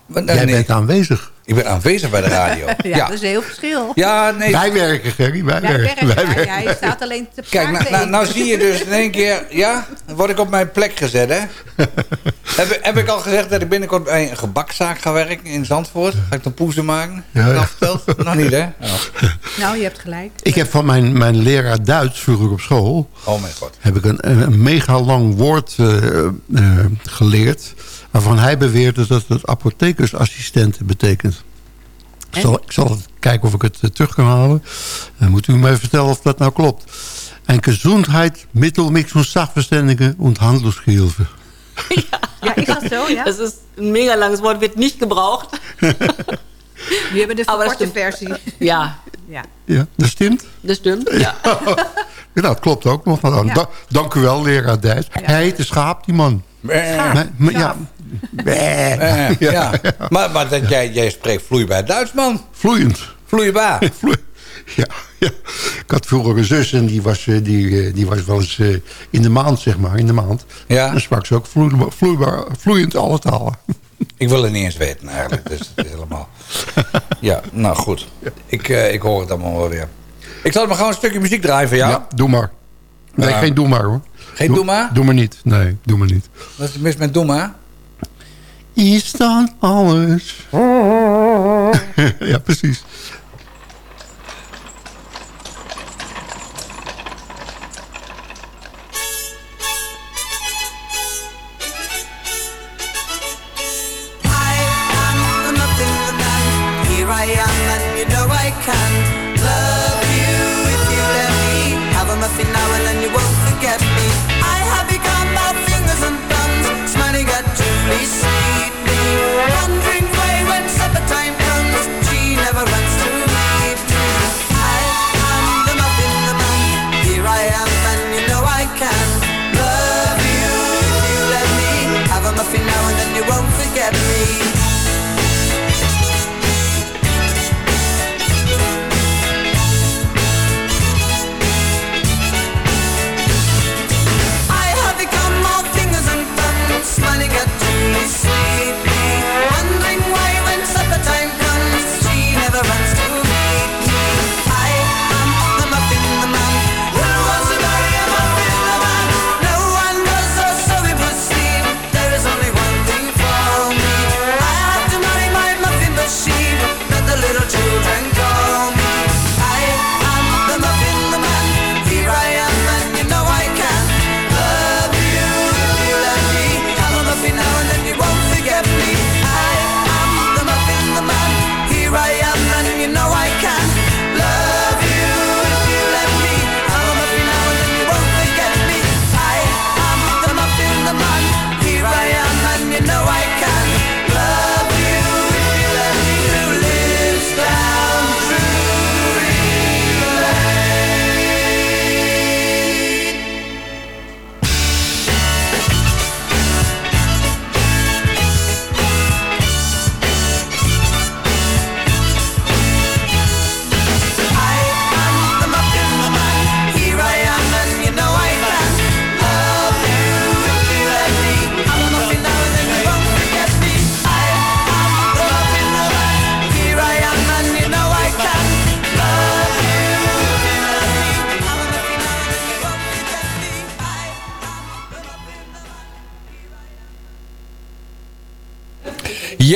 Maar, jij bent aanwezig. Ik ben aanwezig bij de radio. *laughs* Ja, dat is een heel verschil. Ja, nee. Wij werken, Gerry. Wij, Wij werken. ja, werken. hij staat alleen te Kijk, nou, nou, nou zie je dus in één keer... Ja, dan word ik op mijn plek gezet, hè? *laughs* heb, ik- heb ik al gezegd dat ik binnenkort bij een gebakzaak ga werken in Zandvoort? Ga ik de poezen maken? Ja, ja. Nog niet, hè? *laughs* Oh, Nou, je hebt gelijk. Ik heb van mijn, mijn leraar Duits vroeger op school... oh mijn god. heb ik een, een, een mega lang woord eh, eh, geleerd... Waarvan hij beweert dat het apothekersassistenten betekent. Ik zal, ik zal kijken of ik het eh, terug kan halen. Dan moet u mij vertellen of dat nou klopt. En Gesundheitsmittelmix und Sachverständige und Handelshilfe. *laughs* Ja, is dat zo, ja? Das ist ein mega langes Wort, wird nicht gebraucht. *laughs* Nu hebben we de verkorte stimmt. versie. Ja, Ja. Ja, dat stimmt? das stimmt. Ja. Ja, *laughs* dat klopt ook nog. Nou, Ja. da- dank u wel, leraar Dijs. Hij heet de schaap, die man. Eh, Nee, maar *laughs* ja, eh, ja. Maar, maar dat jij, jij spreekt vloeibaar Duits, man. vloeiend. Vloeibaar. *laughs* Vloe- Ja, ja. Ik had vroeger een zus en die was, eh, die, eh, die was wel eens in de maand, zeg maar, in de maand. Ja. Dan sprak ze ook vloeibaar, vloeibaar, vloeiend alle talen. *laughs* Ik wil het niet eens weten eigenlijk. Dus het is helemaal... Ja, nou goed. Ik, ik hoor het allemaal wel weer. Ik zal maar gewoon een stukje muziek draaien voor jou. Ja, doe maar. Nee, Ja. geen doe maar hoor. Geen doe maar? Doe maar niet. Nee, doe maar niet. Wat is het mis met doe maar? Is dan alles. *laughs* ja, precies. Get at me.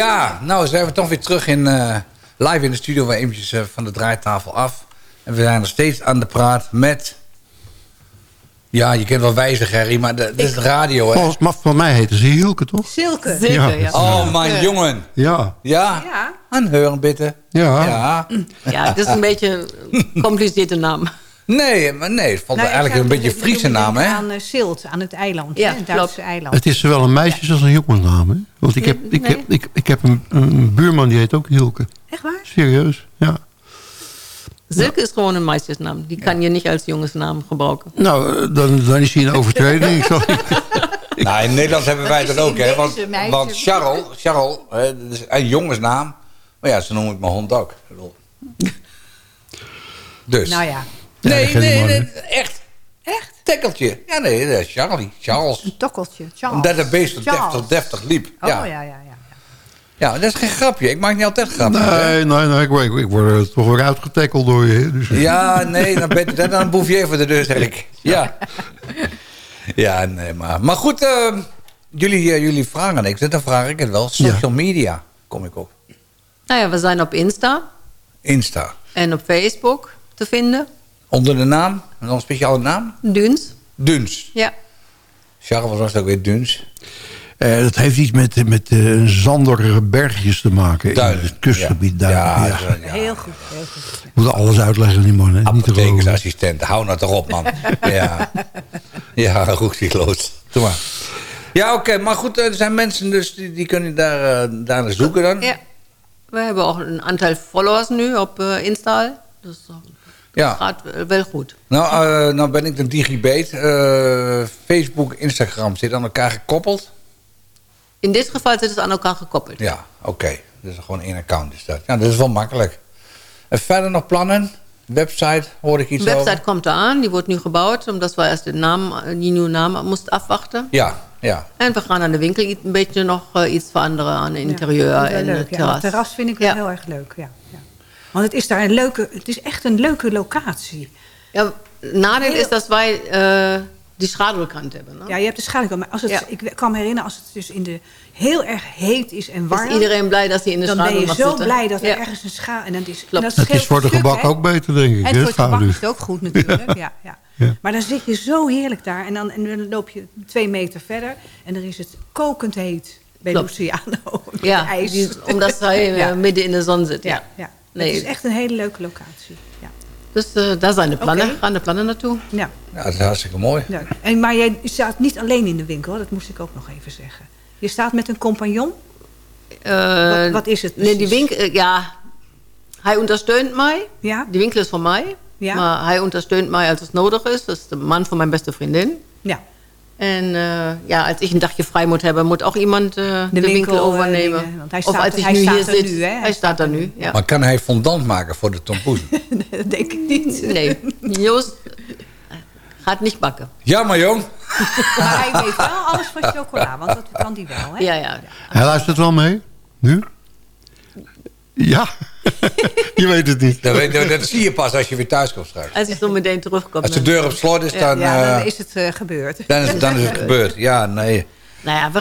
Ja, nou zijn we toch weer terug in, eh, live in de studio. We eventjes eh, van de draaitafel af. En we zijn nog steeds aan de praat met... Ja, je kent wel wijze Gerry, maar dit is de radio, hè? Volgens maar voor mij heten ze Hielke, toch? Silke. Zeker, Ja. ja. Oh, mijn jongen. Ja. Ja, Ja. aanheuren bitte. Ja. Ja. Ja, het is een beetje een compliceerde naam. Nee, maar nee, het valt Nou, eigenlijk een beetje Friese naam, hè? Aan eh, Silt, aan het eiland. Ja, hè, Duitse eiland. Het is zowel een meisjes- als een jongensnaam, hè? Want ik heb, ik heb, ik, ik heb een, een buurman die heet ook Hielke. Echt waar? Serieus, ja. Silke is gewoon een meisjesnaam. Die kan je niet als jongensnaam gebruiken. Nou, eh, dan, dan is hij een overtreding. *laughs* Nou, in Nederland hebben wij dat ook, hè? Want, meisje- want Charles, Charles hè, dat is een jongensnaam. Maar ja, zo noem ik mijn hond ook. Dus. Nou ja, nee, dat nee, nee, echt. echt? Tekkeltje. Ja, nee, dat is Charlie. Charles. Een tokkeltje. Charles. Omdat het beest zo Charles. deftig, deftig liep. Oh, ja. ja, ja, ja. ja, dat is geen grapje. Ik maak niet altijd grapjes. Nee, nee, nee. Ik, word- ik word er toch weer uitgetackeld door je. Dus, Ja, nee, dan ben je dan een boefje voor de deur, zeg ik. Ja. Ja, nee, maar... Maar goed, eh, jullie, eh, jullie vragen niks. Dan vraag ik het wel. Social media kom ik op. Nou ja, we zijn op Insta Insta. en op Facebook te vinden. Onder de naam? En dan een speciale naam? Duns. Duns. Ja. Charles was ook weer Duns. Eh, dat heeft iets met, met eh, zanderige bergjes te maken. In het kustgebied daar. Ja, Ja, ja. Heel goed, heel goed. Ik moet alles uitleggen, die man. hè. Niet te geloven. Apothekersassistent, hou nou toch op, man. *laughs* ja, ja goed, die lood. Doe maar. Ja, oké, maar goed, er zijn mensen dus die, die kunnen daar, eh, daar naar zoeken dan. Ja. We hebben ook een aantal followers nu op eh, Insta. Dus dat Ja. gaat wel goed. Nou, eh, nou ben ik de digibate. Eh, Facebook, Instagram, zit aan elkaar gekoppeld? In dit geval zit het aan elkaar gekoppeld. Ja, oké. Dus gewoon één account is dat. Ja, dat is wel makkelijk. En verder nog plannen? Website, hoor ik iets De website over? komt eraan, die wordt nu gebouwd. Omdat we eerst de naam, eh, die nieuwe naam moesten afwachten. Ja, ja. En we gaan aan de winkel iets- een beetje nog eh, iets veranderen aan het interieur en leuk, het ja. terras. Het terras vind ik wel heel erg leuk. Ja, ja. Want het is daar een leuke, het is echt een leuke locatie. Ja, nadeel is dat wij eh, die schaduwkant hebben. hè? Ja, je hebt de schaduw. Maar als het, Ja. ik kan me herinneren, als het dus in de heel erg heet is en warm. Is iedereen blij dat hij in de dan schaduw ben je zo zitten. blij dat er Ja. ergens een schaduw... En dat is, en dat is voor de stuk, gebak hè? ook beter, denk ik. En voor het gebak is het ook goed natuurlijk. ja, ja. Ja. Maar dan zit je zo heerlijk daar. En dan, en dan loop je twee meter verder. En dan is het kokend heet bij Klopt. Luciano. *laughs* Ja, ijs. die- omdat zij *laughs* eh, Ja. midden in de zon zit. Ja. Ja, ja. Nee. Het is echt een hele leuke locatie. Ja. Dus eh, daar zijn de plannen, Oké. gaan de plannen naartoe. Ja. Ja, dat is hartstikke mooi. Ja. En, maar jij staat niet alleen in de winkel, dat moest ik ook nog even zeggen. Je staat met een compagnon. Eh, Wat- wat is het Nee, die winkel, eh, ja, hij ondersteunt mij. Ja. Die winkel is van mij. Ja. Maar hij ondersteunt mij als het nodig is. Dat is de man van mijn beste vriendin. Ja. En eh, ja, als ik een dagje vrij moet hebben, moet ook iemand eh, de, winkel, winkel, eh, overnemen. want hij of staat- als ik hij nu staat hier er zit, nu, hè? hij, staat er nu. Ja. Maar kan hij fondant maken voor de tompoes? *laughs* dat denk ik niet. Nee, Joost gaat niet bakken. Jammer, jong. *laughs* Maar hij weet wel alles van chocola, want dat kan hij wel. Hè? Ja, ja. Hij luistert wel mee? Nu? Ja. *laughs* je weet het niet. Dat, weet- dat zie je pas als je weer thuis komt straks. Als hij zo meteen terugkomt. Als de deur op slot is, dan, Ja, dan eh, is het eh, gebeurd. dan, is, dan is het *laughs* gebeurd. Ja, nee. Nou ja,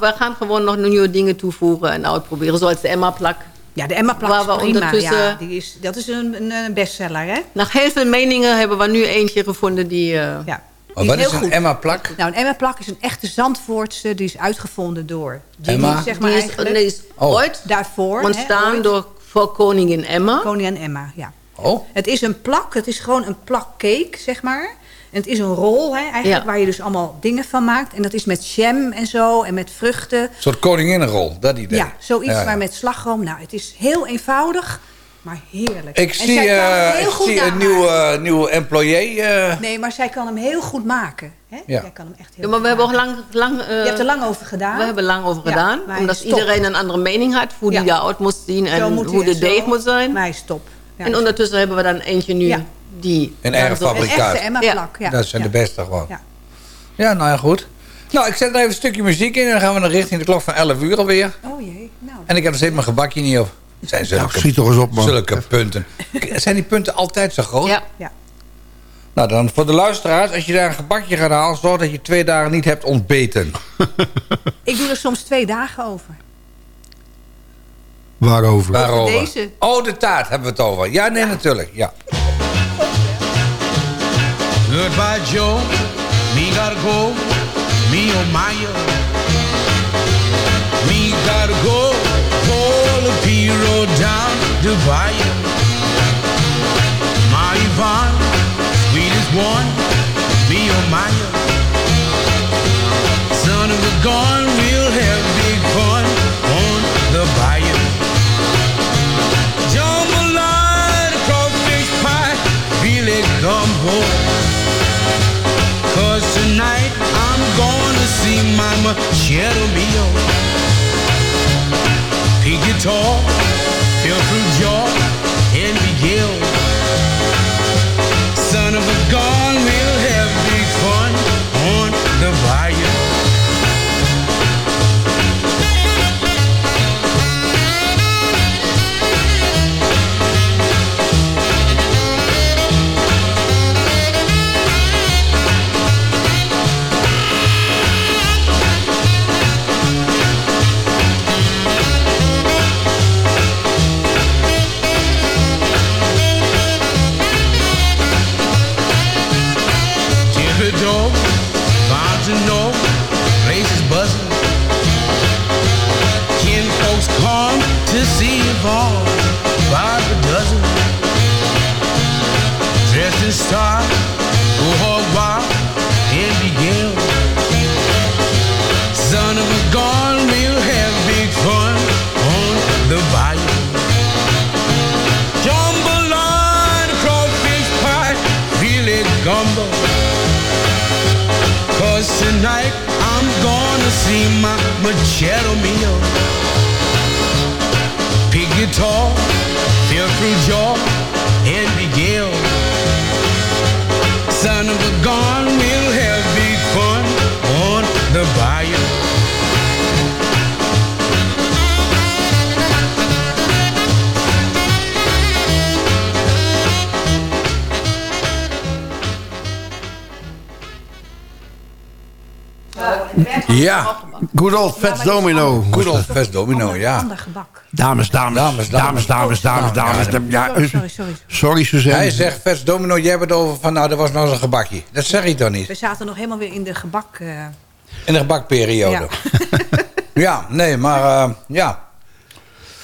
we, gaan gewoon nog nieuwe dingen toevoegen en uitproberen. Zoals de Emma-plak. Ja, de Emma-plak Waar we prima. ondertussen- Ja, die is, dat is een, een, bestseller, hè? Nach heel veel meningen hebben we nu eentje gevonden die... eh, Ja. Maar Die wat is een goed. Emma-plak? Nou, een Emma-plak is een echte Zandvoortse. Die is uitgevonden door Jimmy, Emma? zeg maar die is, nee, is Oh. ooit Daarvoor. ontstaan hè, ooit. door voor koningin Emma. Koning en Emma, ja. Oh, Het is een plak. Het is gewoon een plak cake, zeg maar. En het is een rol, hè, eigenlijk, Ja. waar je dus allemaal dingen van maakt. En dat is met jam en zo, en met vruchten. een soort koninginnenrol, dat idee. Ja, zoiets, Ja, ja. maar met slagroom. Nou, het is heel eenvoudig, maar heerlijk. Ik En zie, zij eh, ik zie een nieuwe, eh, nieuwe employee. eh, Nee, maar zij kan hem heel goed maken. Hè? Ja. Jij kan hem echt heel Ja, maar goed we hebben ook maken. lang... lang eh, Je hebt er lang over gedaan. we hebben lang over Ja, gedaan. omdat iedereen een andere mening had. Hoe Ja. die eruit moest zien en moet hoe de deeg moet zijn. Maar hij is top. Ja, en ondertussen hebben we dan eentje nu Ja. die... Een eigen zo- Een fabrikaat. echte Emma-plak. Ja. dat zijn ja. de beste gewoon. Ja. Ja, nou ja, goed. Nou, ik zet er even een stukje muziek in en dan gaan we naar richting de klok van 11 uur alweer. Oh jee, nou. En ik heb er steeds mijn gebakje niet op. Zijn Nou, zulke, schiet toch eens op, man. zulke punten. Zijn die punten altijd zo groot? Ja. Ja. Nou, dan voor de luisteraars, als je daar een gebakje gaat halen... zorg dat je twee dagen niet hebt ontbeten. *laughs* Ik doe er soms twee dagen over. Waarover? Waarover? deze. Oh, de taart hebben we het over. Ja, nee, natuurlijk. Ja. Goodbye, Joe. Me gotta go. Me oh my oh. Me gotta go. The P road down to Bayou. My Yvonne, sweetest one. Oh my oh. Son of a gun, we'll have big fun on the bayou. Jambalaya, crawfish pie, Billy gumbo. Cause tonight I'm gonna see Mama Shadow Mio. Pig guitar, feel my Machado Mio. Pig guitar, feel through jaw, Ja. Good old Fats Domino. Good old Fats Domino, ja. Ander gebak. Dames, dames, dames, dames, dames, dames, dames. Ja, Sorry, sorry, sorry. Suzanne. Hij zegt, Fats Domino, jij hebt het over van, nou, dat was nou eens een gebakje. Dat zeg ik dan niet. We zaten nog helemaal weer in de gebak... eh, In de gebakperiode. Ja, *laughs* nee, maar eh, ja.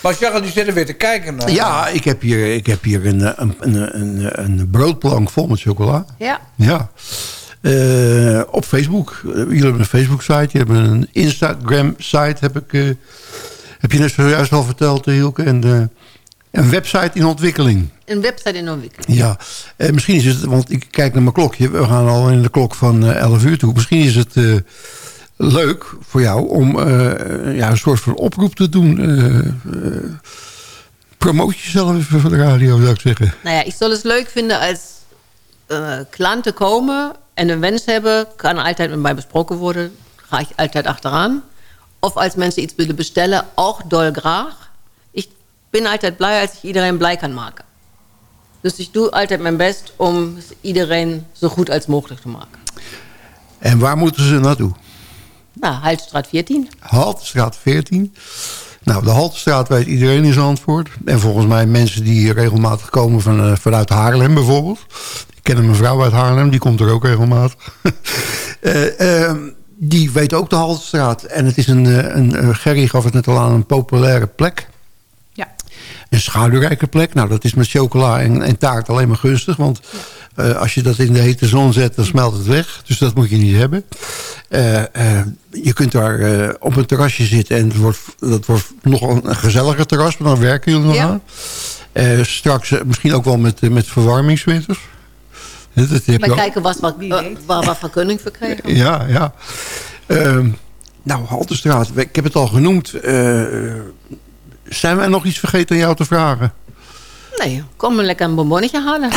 Maar Charles, die zitten weer te kijken. eh. Ja, ik heb hier, ik heb hier een, een, een, een, een broodplank vol met chocola. Ja. Ja. Eh, op Facebook. Eh, jullie hebben een Facebook-site. Je hebt een Instagram-site, heb ik... eh, heb je net zojuist al verteld, Hielke. En een website in ontwikkeling. Een website in ontwikkeling. Ja, misschien is het, want ik kijk naar mijn klokje. We gaan al in de klok van eh, 11 uur toe. Misschien is het leuk voor jou om ja, een soort van oproep te doen. Promoot jezelf even voor de radio, zou ik zeggen. Nou ja, ik zal het leuk vinden als eh, klanten komen en een wens hebben, kan altijd met mij besproken worden. Ga ik altijd achteraan. Of als mensen iets willen bestellen, ook dol graag. Ik ben altijd blij als ik iedereen blij kan maken. Dus ik doe altijd mijn best om iedereen zo goed als mogelijk te maken. En waar moeten ze naartoe? Nou, Haltstraat 14. Haltestraat 14. Nou, de Haltestraat weet iedereen in Zandvoort. En volgens mij mensen die hier regelmatig komen van, eh, vanuit Haarlem bijvoorbeeld. Ik ken een mevrouw uit Haarlem, die komt er ook regelmatig. *laughs* Eh, ehm, die weet ook de Haltestraat. En het is een, eh, een, Gerry gaf het net al aan, een populaire plek. Ja. Een schaduwrijke plek. Nou, dat is met chocola en, en taart alleen maar gunstig. Want eh, als je dat in de hete zon zet, dan smelt het weg. Dus dat moet je niet hebben. Eh, eh, je kunt daar eh, op een terrasje zitten. En het wordt, dat wordt nog een gezelliger terras. Maar dan werken jullie nog Ja. aan. Eh, straks misschien ook wel met, met verwarmingswinters. Dat, dat heb Maar kijken wat, wat, waar we vergunning voor krijgen. Ja, ja. Ehm, nou, Haltestraat, ik heb het al genoemd. Eh, zijn wij nog iets vergeten aan jou te vragen? Nee, kom maar lekker een bonbonnetje halen.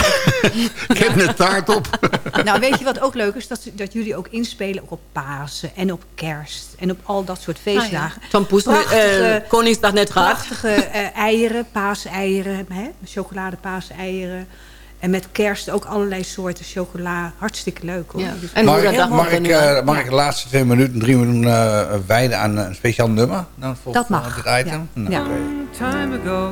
Ik heb net taart op. *laughs* nou, weet je wat ook leuk is? Dat, dat jullie ook inspelen ook op Pasen en op kerst. En op al dat soort feestdagen. Tom Poes, Prachtige- eh, Koningsdag net gehad. Prachtige eh, eieren, paaseieren, hè? chocolade paaseieren. En met kerst ook allerlei soorten chocola. Hartstikke leuk hoor. Ja. Dus En Mag, ik, mag, ik, eh, mag ik de laatste twee minuten, drie minuten eh, wijden aan een speciaal nummer? Dan voor, Dat mag, dit item? ja. Nou, Ja. time ago.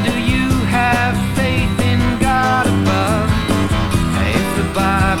have faith in God above. If the Bible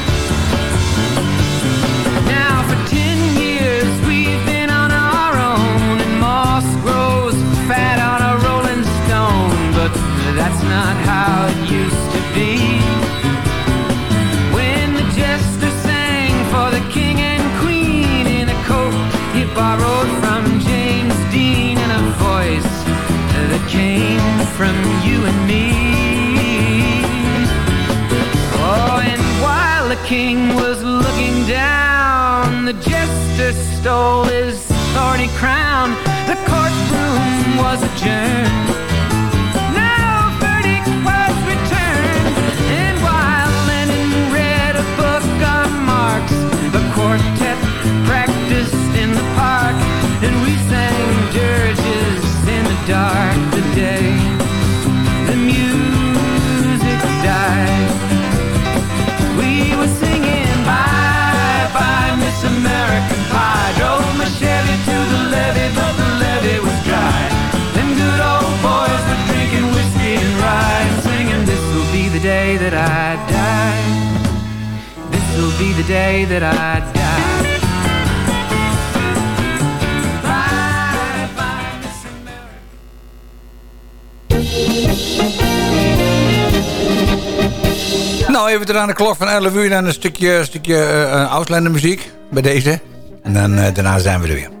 From you and me. Oh, and while the king was looking down, the jester stole his thorny crown. The courtroom was adjourned. Quartet practiced in the park, and we sang dirges in the dark the day that I die. Nou, even tot aan de klok van 11 uur en een stukje, stukje uh, Ausländer muziek bij deze. En dan, eh, daarna zijn we er weer.